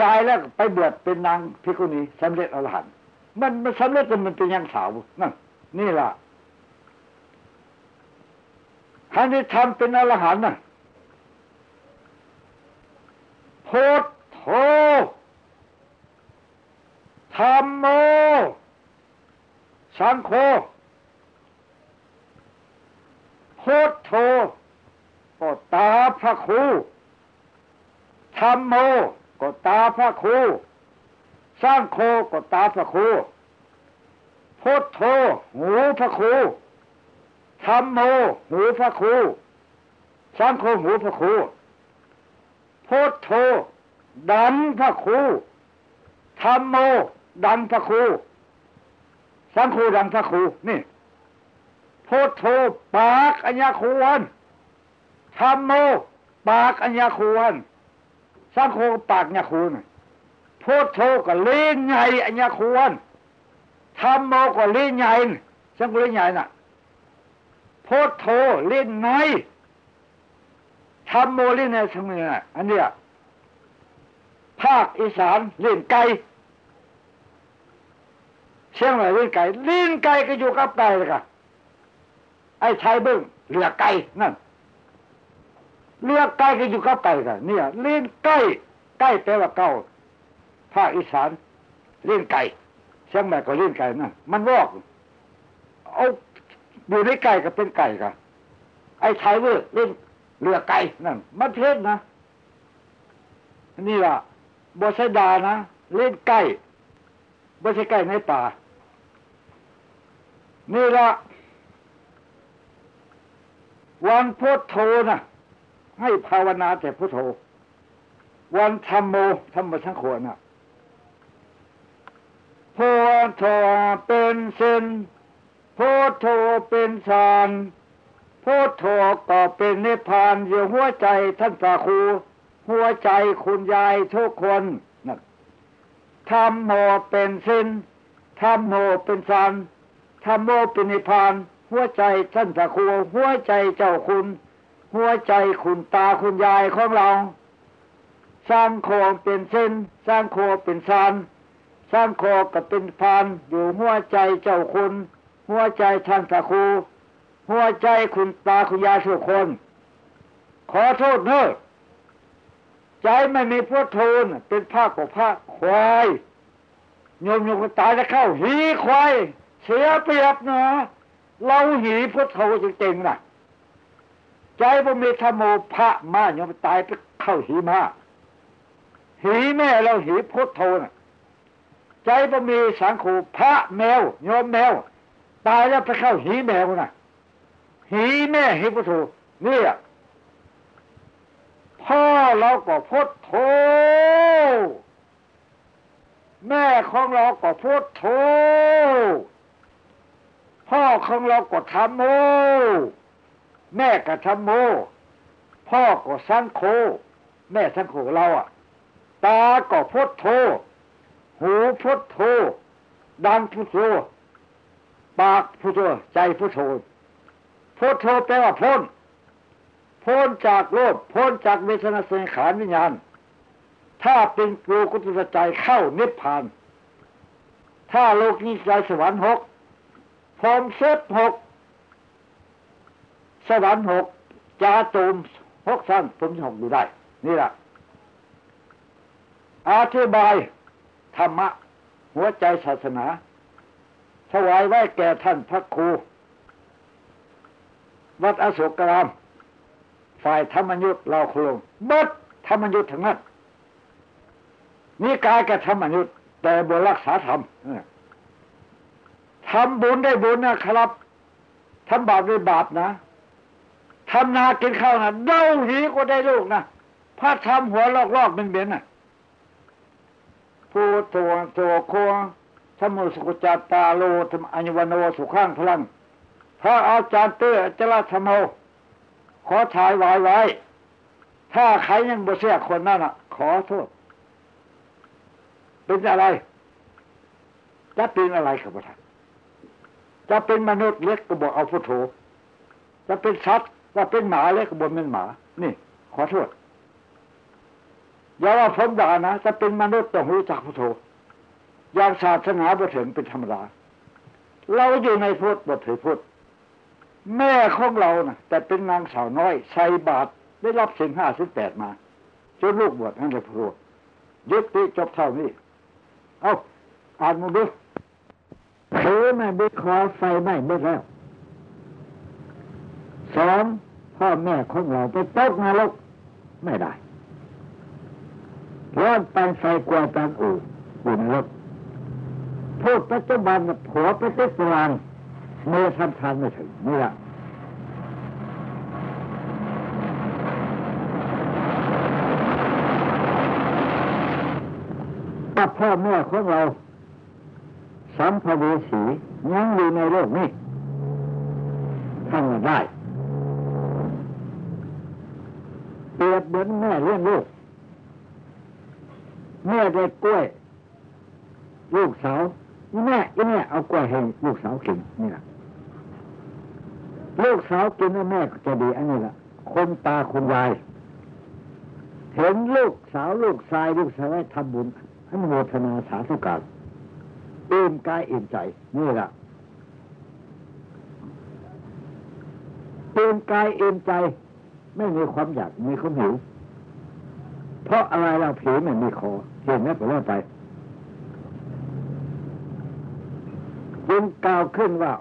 ยายแล้วไปบวชเป็นนางพิกุณีสำเร็จอรหันต์มันมันสำเร็จจนมันเป็นยังสาวนั่นนี่ล่ะ ท่านที่ทำเป็นอรหันต์น่ะโพธโธธรรมโม สังโฆโพธโธก็ตาพระครูธรรมโมก็ตาพระครูสร้างโคก็ตาพระครูโพธโธหูพระครู ธรรมโมหูพระครูสร้างโคหูพระครูโพธโธดันพระครูธรรมโมดันพระครูสังโฆดันพระครูนี่โพธโธปากอัญญาควรธรรมโมปากอัญญาควรสังโฆปากอัญญาคูนโพธโธก็เล่นใหญ่อัญญาควรธรรมโมก็เล่นใหญ่สังโฆเล่นใหญ่น่ะ โพธโธเล่นในธรรมโมเล่นในสมัยอันเนี้ยภาคอีสานเล่นไก่เชียงใหม่เล่นไก่เล่นไก่ก็อยู่กับไก่เลยค่ะไอ้ชายเบิ้งเลือไก่นั่นเลือไก่ก็อยู่กับไก่กันเนี่ยเล่นไก่ไก่แปลว่าเก่าภาคอีสานเล่นไก่เชียงใหม่ก็เล่นไก่นั่นมันวอกเอา อยู่ในไก่ก็เป็นไก่กันไอ้ชายเบิ้งเล่นเลือไก่นั่นมันเพศนะนี่ล่ะบใช่ดานะเล่นใกล้บใช่ใกล้ในป่า นี่ละวันพุทโธนะให้ภาวนาแต่พุทโธ วันธรรมโมธรรมชังโขนะพุทโธเป็นเส้น พุทโธเป็นสารพุทโธก็เป็นนิพพานอยู่หัวใจท่านสาคูหัวใจคุณยายทุกคนนะทำโมเป็นสิ้นทำโมเป็นสันทำโมเป็นนิพาน หัวใจท่านพระครู หัวใจเจ้าคุณ หัวใจคุณตาคุณยายของเราสร้างโคเป็นเส้น สร้างโคเป็นสันสร้างโคกับเป็นพานอยู่หัวใจเจ้าคุณ หัวใจท่านพระครู หัวใจคุณตาคุณยายทุกคน ขอโทษเนอะใจไม่มีพุทโธนเป็นภาคของภาคควายโยมโยมตายจะเข้าหีควายเสียเปรียบนะเราหีพุทโธจริงๆนะใจบ่มีธรรมโมพระมาโยมตายไปเข้าหีมาหีแม่เราหีพุทโธนะใจบ่มีสังขูพระแมวโยมแมว ตายแล้วไปเข้าหีแมวนะหีแม่หีพุทโธนี่ยพ่อเราก็พุทโธแม่ของเราก็พุทโธพ่อของเราก็ทำโม แม่ก็ทำโม พ่อก็สังโคแม่สังโคเราอะ ตาก็พุทโธหูพุทโธดังพุทโธ ปากพุทโธใจพุทโธพุทโธแปลว่าพ้น พ้นจากโลภพ้นจากเวทนาสังขารวิญญาณ ถ้าเป็นโลกุตรใจเข้านิพพาน ถ้าโลกนี้ใจสวรรค์หกพรมเซฟหกสวรรค์หกจาตูมหกสั้นผมหกอยู่ได้ นี่แหละอธิบายธรรมะ หัวใจศาสนา ถวายไว้แก่ท่านพระครู วัดอโศกราม ฝ่ายธรรมยุทธ์เราคลงบัดธรรมยุทธ์ทั้งนั้นนี่กายกับธรรมยุทธ์แต่บรักษาธรรมทำบุญได้บุญนะครับทำบาปได้บาปนะทำนากินข้าวนะเด้าหีก็ได้ลูกนะพระทำหัวลอกลอกเป็นเบนนะผู้ตัวตัวโค ธรรมสุขจาตาโลธรรมอัญวนโนสุขังพลัง พระอาจารย์เตื้อจราธรรมโมขอถ่ายไว้ไว้ ถ้าใครยังบ่เสียคนนั่นอะ ขอโทษ เป็นอะไร จะเป็นอะไรครับท่านจะเป็นมนุษย์เล็กก็บอกเอาพุทโธจะเป็นสัตว์ว่าเป็นหมาเล็กก็บอกเป็นหมา นี่ ขอโทษอย่าว่าผมด่านะจะเป็นมนุษย์ต้องรู้จักพุทโธ อย่างศาสนาบถึงเป็นธรรมดา เราอยู่ในพุทธบทถือพุทธแม่ของเรานะ่ะ แต่เป็นนางสาวน้อยใส่บาตรได้รับสิ่งห้าสิบแปดมาจนลูกบวชนั่นเลยพรูยุติจบเท่านี้ เอาอ่านมาดูถือไม่บิดคอไฟไหม้หมดแล้วสองพ่อแม่ของเราไปตกนรกไม่ได้ร้อนไปไฟกลัวตามอู่อู่นรก พูดปัจจุบันผัวไปติดตารางเมื่อทำทานไม่ถึงนี่ละถ้าพ่อแม่ของเราสัมภเวสียังอยู่ในโลกนี้ทำได้เปรียบเหมือนแม่เลี้ยงลูกแม่ได้กล้วย ลูกสาว อีแม่อีแม่เอากล้วยให้ลูกสาวกินนี่แหละลูกสาวกินแล้วแม่ก็จะดีอันนี้แหละคนตาคุณยาย เห็นลูกสาวลูกชายลูกสาวทำบุญอนุโมทนาสาธุการอิ่มกายอิ่มใจนี่แหละอิ่มกายอิ่มใจ ไม่มีความอยากมีความหิวเพราะอะไรเราผิวไม่มีคอเห็นไหมผมว่าไป จึงกล่าวขึ้นว่า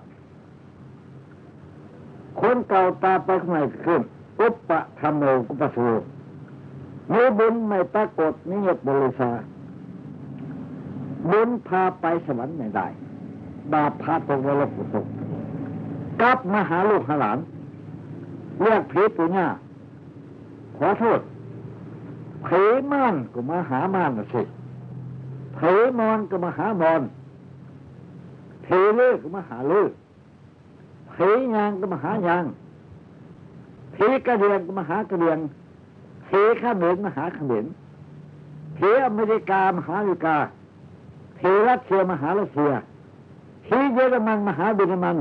คนเก่าตาไปใหม่ขึ้น อุปปะธรรมโมกุปสูมีบุญไม่ปรากฏนิยบริษาบุญพาไปสวรรค์ไม่ได้ บาปพาตกนรกตกกลับมาหาลูกหาหลานเรียกผีปุญญาขอโทษผีม่านก็มาหาม่านสิผีมอนก็มาหามอน ผีเลือกก็มาหาเลือกผียางก็มาหายางผีกระเดียงก็มาหากระเดียงผีข้าเหม็นมาหาขม็นผีอเมริกามหาอเมริกาเทรัสเซียมหารัสเซียเทเยอรมันมหาเยอรมัน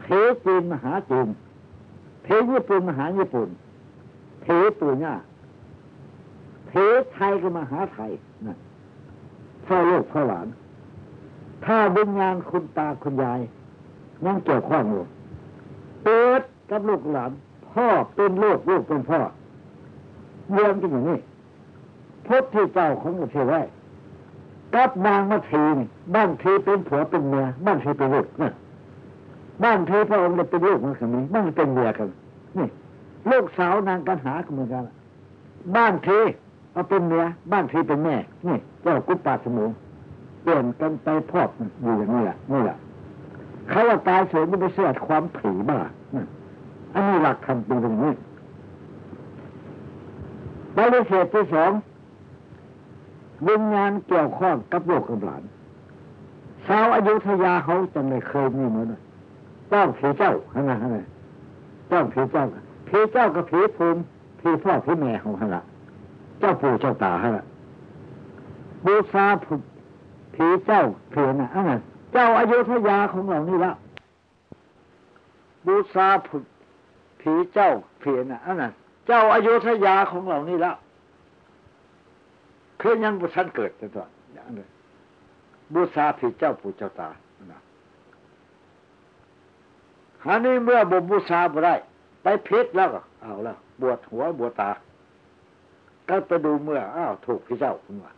เทจีนมหาจีนเทญี่ปุ่นมหาญี่ปุ่นเทตัวเนี่ยเทไทยก็มหาไทยนะพ่อลูกพ่อหลาน ถ้าวิญญาณคุณตาคุณยายยังเกี่ยวข้องอยู่เปิดกับลูกหลานพ่อเป็นลูกลูกเป็นพ่อเรื่องจริงอย่างนี้พุทธเจ้าของเราเชื่อไว้กับนางมาทีนบ้านทีเป็นผัวเป็นเมียบ้านทีเป็นลูกนะบ้านทีพระองค์เป็นลูกมันคนนี้บ้านเป็นเมียกันนี่ลูกสาวนางกันหาเหมือนกันบ้านทีเอาเป็นเมียบ้านทีเป็นแม่นี่เจ้ากุปปาสมุน เปลี่ยนกันไปพอบอยู่อย่างนี้แหละนี่แหละเขาว่าตายสียไม่ไปเสียดความผีบ้าอันนี้หลักธรรมเป็นอย่างนี้บริเศษที่สองวิญญาณเกี่ยวข้องกับโลกกับหลานชาวอายุทยาเขาจะไม่เคยมีเหมือนต้องผีเจ้าขนาดนั้นต้องผีเจ้าผีเจ้ากับผีภูมิพี่พ่อพี่แม่ของฮะละเจ้าปู่เจ้าตาฮะละบูชา ผีเจ้าเพียนอะอันนั้นเจ้าอายุทยาของเรานี่ละบูชาผีเจ้าเพียนอะอันนั้นเจ้าอายุทยาของเรานี่ละคือยังบุชันเกิดตัวอย่างนี้บูชาผีเจ้าปู่เจ้าตาหานี้เมื่อบ่บูชาบ่ได้ ไปพิษแล้วก็เอาแล้วบวชหัวบวชตา ก็ไปดูเมื่ออ้าวถูกพี่เจ้าคุณว่า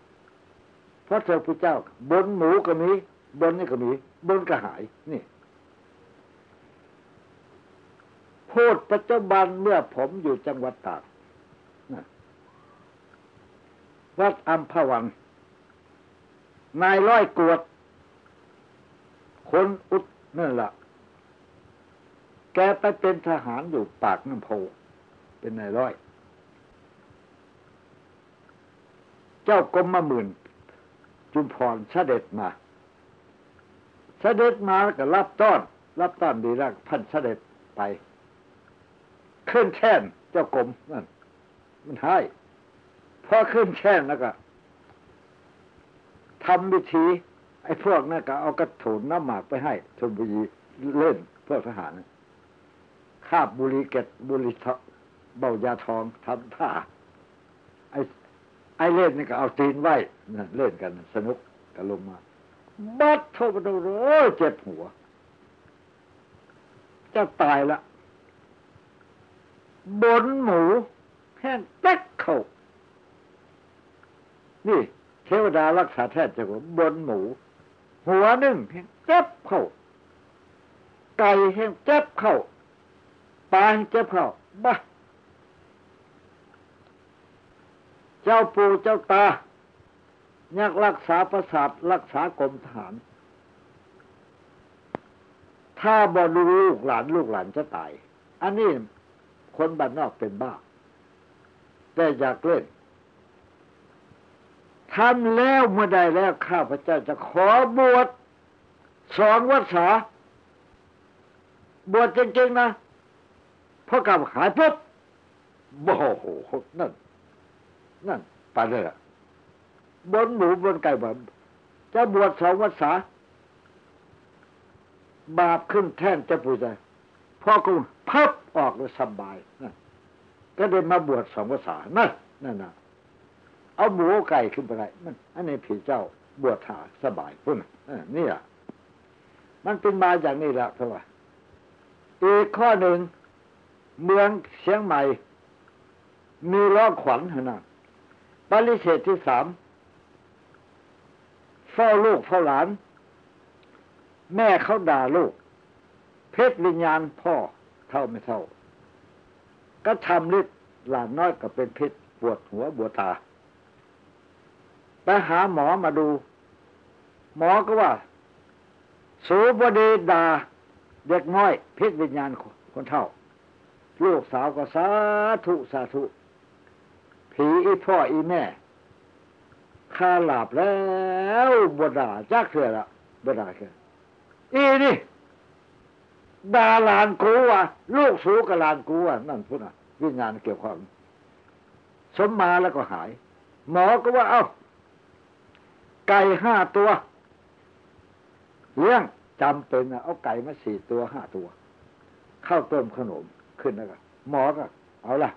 พราะเธอพระเจ้า บนหมูก็มี บนนี่ก็มี บนก็หาย นี่พูดปัจจุบันเมื่อผมอยู่จังหวัดตากวัดอัมพวัน นายร้อยกวด คนอุดนั่นแหละแกไปเป็นทหารอยู่ปากน้ำโพเป็นนายร้อย เจ้ากรมมาหมื่น จุมพรเสด็จมา เสด็จมาก็รับต้อน รับต้อนดีแล้วพันเสด็จไปขึ้นแช่นเจ้ากรมนั่นมันให้พอขึ้นแช่นแล้วก็ทำวิธี ไอ้พวกนั่นก็เอากระถูนน้ำหมากไปให้ชนบุรีเล่นเพื่อทหารคาบบุรีเกตบุรีเบายาทองทำท่า ไอ้เล่นนี่ก็เอาตีนไหวเล่นกันสนุกกันลงมาบัดโทษมาดูเลยเจ็บหัว จะตายละบนหมูแห้งแต๊กเข่านี่เทวดารักษาแท้จะว่าบนหมู หัวหนึ่งแห้งเจ็บเข่าไก่แห้งเจ็บเข่าปลาแห้งเจ็บเข่าบ้าเจ้าปู่เจ้าตายักรักษาประสาทรักษากรมทหารถ้าบอดูลูกหลานลูกหลานจะตาย อันนี้คนบ้านนอกเป็นบ้า แต่อยากเล่นทำแล้วเมื่อใดแล้วข้าพเจ้าจะขอบวชสองวัดษา บวชจริงๆนะพอกลับหายปุ๊บโอ้โหนั่น นั่นไปเลยอะบนหมูบนไก่บนจะบวชสองวัษาบาปขึ้นแท่นจะปูใจพ่อกูพับออกเลยสบายนะก็เดินมาบวชสองวัษานั่นนั่นนะเอาหมูไก่ขึ้นไปไรมันอันนี้ผีเจ้าบวชหาสบายพุ่นนี่อะมันเป็นมาอย่างนี้แหละเพราะว่าอีกข้อหนึ่งเมืองเชียงใหม่ มีล้อขวัญนะ ปริเศษที่สามเฝ้าลูกเฝ้าหลาน แม่เขาด่าลูก เพชรวิญญาณพ่อเท่าไม่เท่า ก็ทำฤทธิ์หลานน้อยก็เป็นพิษปวดหัวบวตาไปหาหมอมาดู หมอก็ว่า สูบดีดา เด็กน้อยพิษวิญญาณคนเท่า ลูกสาวก็สาธุสาธุ ผีอีพ่ออีแม่ข้าหลับแล้วบดาจักเสือละบดาเสืออีนี่ดาลานกูว่ะ ลูกสูกับลานกูว่ะนั่นพูดนะวิญญาณเกี่ยวข้องสมมาแล้วก็หาย หมอก็ว่า เอ้า ไก่ห้าตัวเลี้ยงจำเป็นนะเอาไก่มาสี่ตัวห้าตัว เข้าเติมขนมขึ้นแล้วก็หมอก็ เอาละ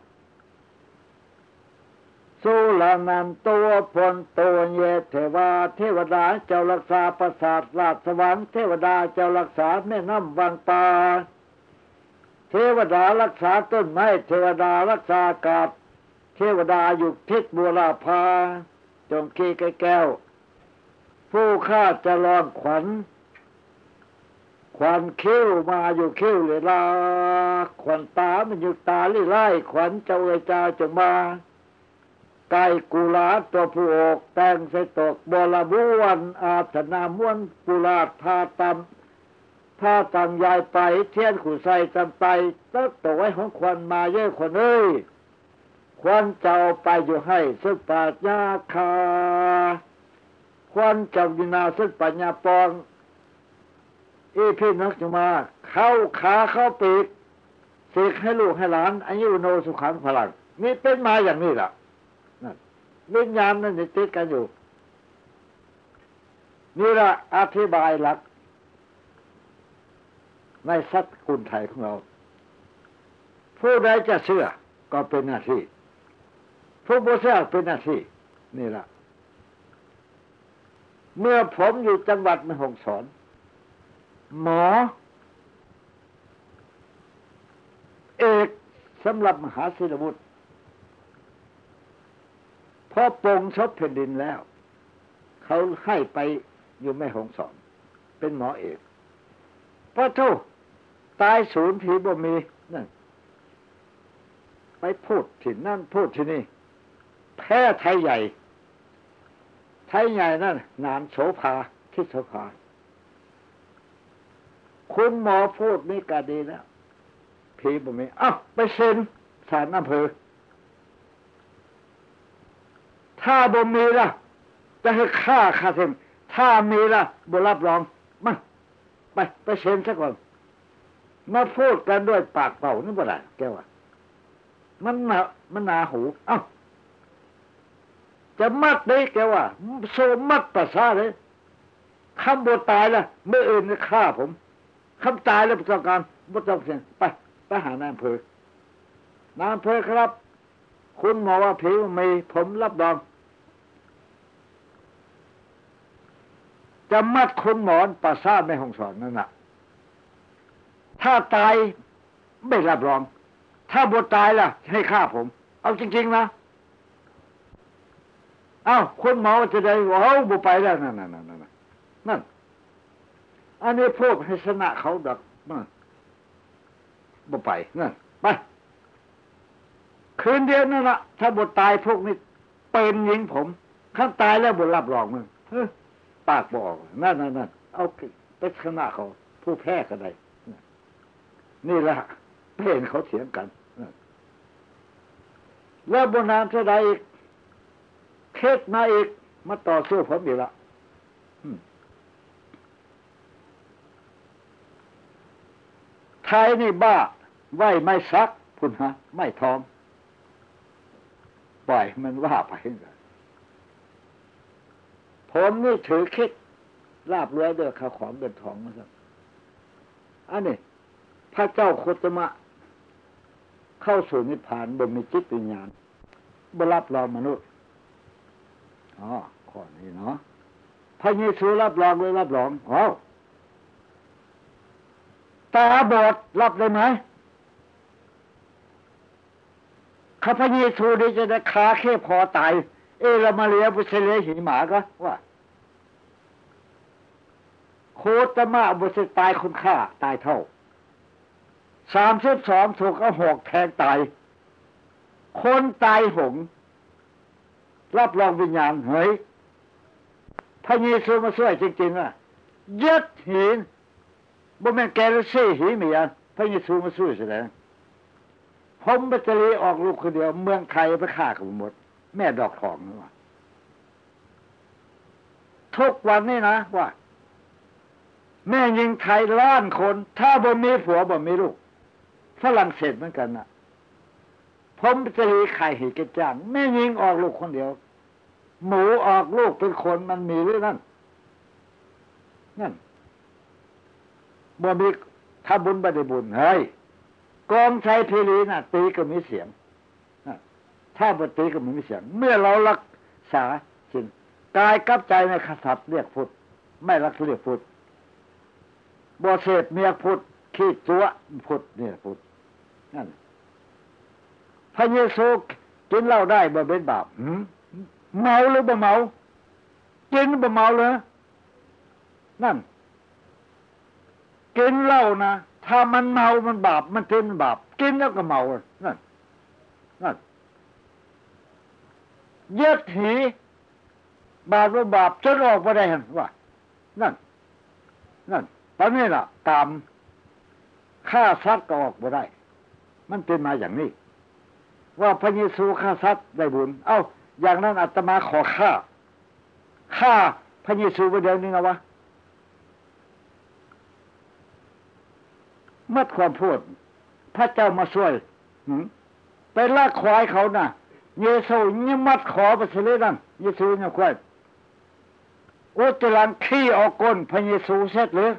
สุลานันตัวพลตัวเยเทวา เทวดาเจ้ารักษาประสาทราชสวรรค์เทวดาเจ้ารักษาแม่น้ำวังปาเทวดารักษาต้นไม้เทวดารักษากาบเทวดาอยู่ทิศบัวลาภาจงคีแก้ว ผู้ข้าจะลองขวัญขวัญคิ้วมาอยู่คิ้วเลยลาขวัญตามันอยู่ตาลี่ไล่ขวัญเจ้าเอจ้าจงมา ไก่กุลาตัวผู้อกแต่งใส่ตกบลบุวันอาถนามวนกุลาพาตำพาตังยายไป เทียนขู่ใส่จำไปตักตัวไว้ของควันมาเยอะคนเอ้ยควันเจ้าไปอยู่ให้สุปปัญาคาควันเจ้าวินาสุปัญญาปองอีพี่นักจะมา เข้าขาเข้าปีกเสกให้ลูกให้หลานอายุโนสุขังพลังนี่เป็นมาอย่างนี้ล่ะ วิญญาณนั่นติดกันอยู่นี่ละอธิบายหลัก ในสัตกุลไทยของเรา ผู้ใดจะเชื่อก็เป็นหน้าที่ ผู้บ่เชื่อเป็นหน้าที่ นี่ละเมื่อผมอยู่จังหวัดม่ฮ่องสอนหมอ เอกสำหรับมหาศิลวุฒิ พอปรงชบแผ่นดินแล้ว เขาให้ไปอยู่แม่หงสอน เป็นหมอเอกพระโทษตายศูนย์ผีบ่มีนั่นไปพูดที่นั่นพูดที่นี่ แพ้ไทยใหญ่ ไทยใหญ่นั่นนานโสภาทิศโสภาคุณหมอพูดนี่ก็ดีแล้วผีบ่มีอ้าวไปเซ็นสารอำเภอ ถ้าบ่มีล่ะจะให้ฆ่าคาเซ็นถ้ามีล่ะบ่รับรองมาไปไปเซ็นซะก่อน มาพูดกันด้วยปากเปล่านี่บ่ได้แกว่ามันหนามันหนาหู เอ้าจะมัดได้แกว่าโซมัดประสาเลยคำบทตายล่ะเมื่ออื่นจะฆ่าผมคำตายแล้วประกอบการบ่ต้องเสียงไปไปหานายอำเภอนายอำเภอครับ คุณหมอว่าผีมีผมรับรอง จะมัดคุณหมอนประสาทไม่ห้องสอนนั่นน่ะถ้าตายไม่รับรอง ถ้าบทตายล่ะ ให้ฆ่าผม เอาจริง ๆ นะ เอ้าคุณหมอจะได้ว่าเอาบุไปแล้วนั่นนั่นนั่นนั่นอันนี้พวกให้ชนะเขาดักนั่นบุไปนั่นไปคืนเดียวนั่นละถ้าบทตายพวกนี้เป็นยิงผม ข้างตายแล้วบทรับรองมึงเฮ้ ปากบอกนั่นนั่นเอาไปชนะเขา ผู้แพ้ก็ได้นี่แหละเห็นเขาเถียงกัน แล้วบนนานเท่าใดอีกเคสมาอีก มาต่อสู้ผมอีกละไทยนี่บ้าไหวไม่ซัก พุ่นฮะ ไม่ทองปล่อยมันว่าไปเลย ผมนี่ถือคิดลาบรือเดือข้าของเงินทองนะครับ อันนี้พระเจ้าโคตมะ เข้าสู่นิพพานบนมีจิตวิญญาณบรับรองมนุษย์อ๋อข้อนี้เนาะพระเยซูรับรองเลยรับรองอ๋อตาบอดรับได้ไหมข้าพระเยซูดีจะได้ขาแค่พอตาย เอรามาเลียบุเสเลหิหมาก็ว่าโคตมะบุษตายคุณค่า ตายเท่าสามสิบสองถูกเอาหอกแทงตาย คนตายหง รับรองวิญญาณเฮ้ยพระเยซูมาช่วยจริงๆอะยึดหินบ่แม่นแกลเซ่หินเมียพระเยซูมาช่วยแสดงผมไปจะลีออกลูกคนเดียว เมืองไทยไปฆ่ากันหมด แม่ดอกทองว่าทุกวันนี้นะว่า แม่ยิงไทยล้านคน ถ้าบ่มีผัวบ่มีลูกฝรั่งเศสเหมือนกันนะผมจะรีไข่หิกระจ่างแม่ยิงออกลูกคนเดียว หมูออกลูกเป็นคนมันมีหรือนั่นนั่นบ่มีถ้าบุญบ่ได้บุญเฮ้ยกองชัยเพลีน่ะ ตีก็มีเสียง ถ้าบ่ตีก็ไม่มีเสียง เมื่อเรารักษาสิ่งกายกับใจในขสับเรียกพุทธไม่รักเรียกพุทธบ่เสพเมียพุทธขี้จัวพุทธเนี่ยพุทธนั่นพระเยซูกินเหล้าได้บ่เป็นบาปเมาหรือบ่เมากินบ่เมาเลยนั่นกินเหล้านะถ้ามันเมามันบาป มันเป็นบาป กินแล้วก็เมานั่นเย็ดหีบาปว่าบาปจะออกมาได้เห็นว่า นั่น นั่นตอนนี้ล่ะ ตามฆ่าสัตว์ก็ออกมาได้ มันเป็นมาอย่างนี้ ว่าพระเยซูฆ่าสัตว์ได้บุญ เอ้า อย่างนั้นอาตมาขอฆ่าฆ่าพระเยซูไปเดี๋ยวนึงเอาวะมัดความพูด พระเจ้ามาช่วยไปลากควายเขาน่ะ ยซูยิ่มัดขอไปเสยเลยนั่นเยซูเนี่ยควายอุตลังขี้ออกก้นพระเยซูเสร็จเลย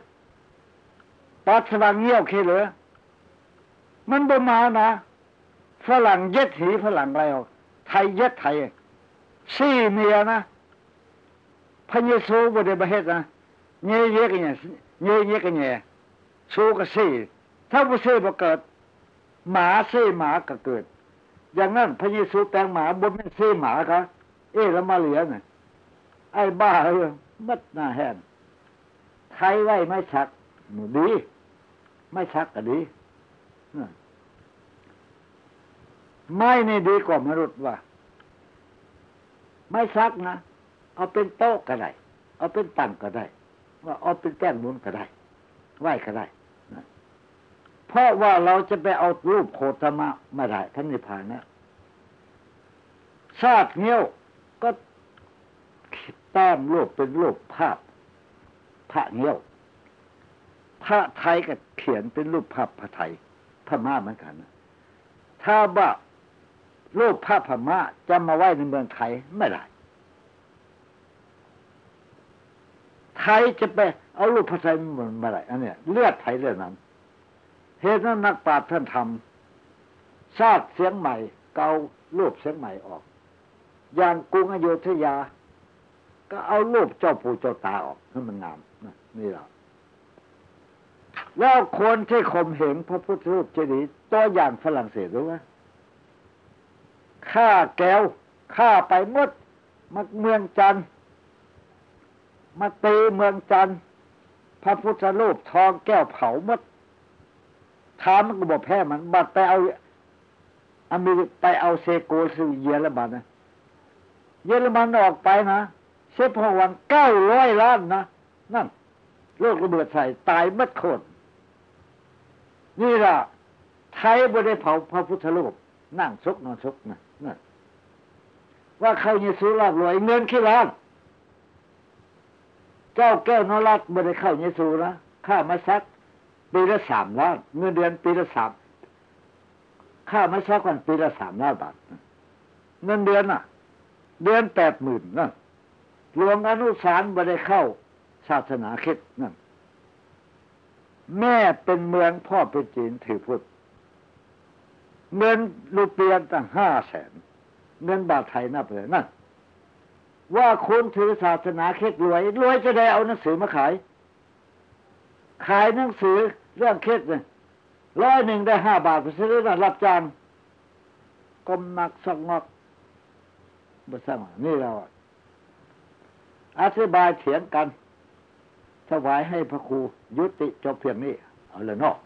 ปัสสาวะเงี้ยวขี้เลยมันบ่มานะฝรั่งย็ดหีฝรั่งไรออกไทยย็ดไทยซี่เมียนะพระเยซูบ่ได้ประเฮ็ดนะเยเยกันเนี่ยเยเยกันเนี่ยสู้ก็ซี่ถ้าบ่ซี่บ่เกิดหมาซี่หมาก็เกิด อย่างนั้นพระเยซูแปลงหมาบนเป็นซี่หมาครับเอ๊ะแล้วมาเหลือน่ะไอ้บ้าเลยมัดหน้าแห้งไทยไว้ไม่ชักหนูดี ไม่ชักก็ดีไม่นี่ดีกว่ามนุษย์ว่า ไม่ซักนะเอาเป็นโต๊ะก็ได้ เอาเป็นตั้งก็ได้ ว่าเอาเป็นแก้งมุนก็ได้ ไหวก็ได้ เพราะว่าเราจะไปเอารูปโคตมะไม่ได้ท่านนิพพานนะชาติเงี้ยวก็แต้มรูปเป็นรูปภาพ พระเงี้ยวพระไทยก็เขียนเป็นรูปภาพพระไทยพม่าเหมือนกันนะถ้าว่ารูปภาพพม่าจะมาไว้ในเมืองไทยไม่ได้ไทยจะไปเอารูปพระไทยมันมาได้อันเนี้ยเลือดไทยเลือดนั้น เหตุนั้นนักปราชญ์ท่านทำชาติเสียงใหม่ เการูปเสียงใหม่ออก อย่างกรุงอโยธยา ก็เอารูปเจ้าปู่เจ้าตาออกให้มันงามนี่แหละแล้วคนที่ข่มเหงพระพุทธรูปเจดีย์ตัวอย่างฝรั่งเศสรู้ไหมฆ่าแก้วฆ่าไปมดมาเมืองจันมาตีเมืองจันพระพุทธรูปทองแก้วเผามด ถามมันก็บอกแพ้มันบัดไปเอาอเมริกไปเอาเซโกสือเยอรมันนะเยอรมันออกไปนะเซฟพวันเก้าร้อยล้านนะนั่นโลกระเบิดใส่ตายมัดคน นี่ล่ะ ไทยบ่ได้เผาพระพุทธรูปนั่งซกนอนซกนะนั่นว่าเขาเยซูลาบรวยเงินขี้ล้านเจ้าแก้วนรัตบ่ได้เข้าเยซูนะค่ามาซัก ปีละสามล้านเงินเดือนปีละสามค่ามาซักวันปีละสามล้านบาทเงินเดือนน่ะ เดือนแปดหมื่นนั่นหลวงอนุสารบ่ได้เข้า ศาสนาคิดนั่นแม่เป็นเมืองพ่อเป็นจีนถือพุทธเงินรูเปียนตั้งห้าแสนเงินบาทไทยนับเลยนั่นว่าคุณถือศาสนาเคสรวยรวยจะได้เอาหนังสือมาขาย ขายหนังสือ เรื่องเคสเนี่ยร้อยหนึ่งได้ห้าบาทไปซื้อนะรับจ้างกมนักสองงอกบ่สร้านี่เราอธิบายเถียงกันถวายให้พระครูยุติจบเพียงนี้ เอาละเนาะ